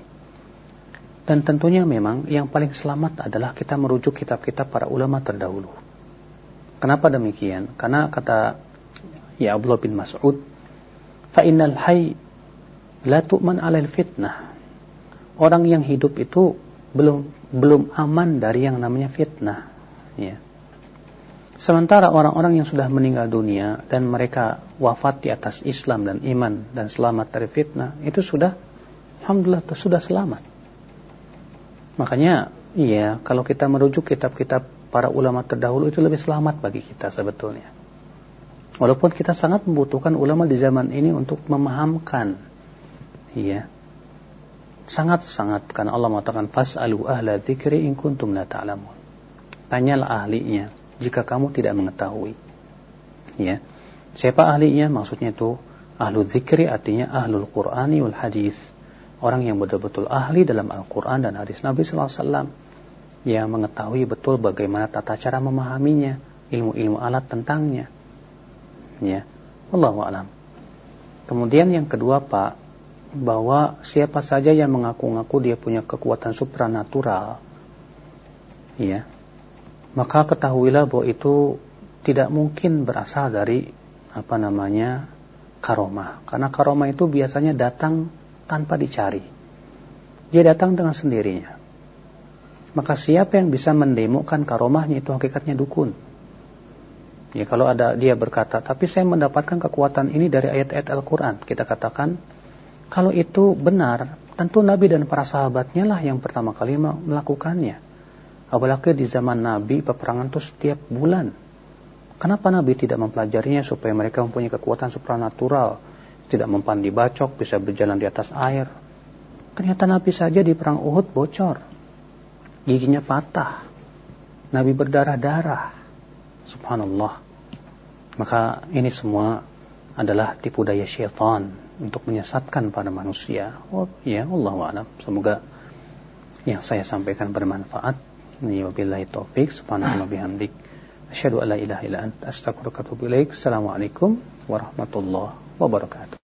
Dan tentunya memang yang paling selamat adalah kita merujuk kitab-kitab para ulama terdahulu. Kenapa demikian? Karena kata ya Abdullah bin Mas'ud, innal hayy la tu'man 'alal fitnah. Orang yang hidup itu belum belum aman dari yang namanya fitnah, ya. Sementara orang-orang yang sudah meninggal dunia dan mereka wafat di atas Islam dan iman dan selamat dari fitnah, itu sudah alhamdulillah sudah selamat. Makanya iya, kalau kita merujuk kitab-kitab para ulama terdahulu itu lebih selamat bagi kita sebetulnya. Walaupun kita sangat membutuhkan ulama di zaman ini untuk memahamkan iya. Sangat-sangat karena Allah mengatakan fas'alu ahla dzikri in kuntum la ta'lamun. Tanyalah ahlinya jika kamu tidak mengetahui. Ya. Siapa ahlinya? Maksudnya itu ahlu zikri artinya ahlul Qur'ani wal hadis. Orang yang betul-betul ahli dalam Al-Quran dan hadis Nabi SAW. Yang mengetahui betul bagaimana tata cara memahaminya. Ilmu-ilmu alat tentangnya. Ya. Allah alam. Kemudian yang kedua Pak. Bahwa siapa saja yang mengaku-ngaku dia punya kekuatan supranatural. Ya maka ketahuilah bahwa itu tidak mungkin berasal dari apa namanya karomah. Karena karomah itu biasanya datang tanpa dicari. Dia datang dengan sendirinya. Maka siapa yang bisa mendemokan karomahnya itu hakikatnya dukun. Ya kalau ada dia berkata, tapi saya mendapatkan kekuatan ini dari ayat-ayat Al-Quran. Kita katakan, kalau itu benar, tentu Nabi dan para sahabatnya lah yang pertama kali melakukannya. Apalagi di zaman Nabi peperangan itu setiap bulan. Kenapa Nabi tidak mempelajarinya supaya mereka mempunyai kekuatan supranatural, tidak mempandi bacok, bisa berjalan di atas air. Ternyata Nabi saja di perang Uhud bocor. Giginya patah. Nabi berdarah-darah. Subhanallah. Maka ini semua adalah tipu daya syaitan untuk menyesatkan pada manusia. Oh, ya Allah alam. Semoga yang saya sampaikan bermanfaat. Wabillahi taufik subhanallahi bihamdik. Asyhadu an la ilaha illa anta. Astaghfiruka assalamualaikum warahmatullahi wabarakatuh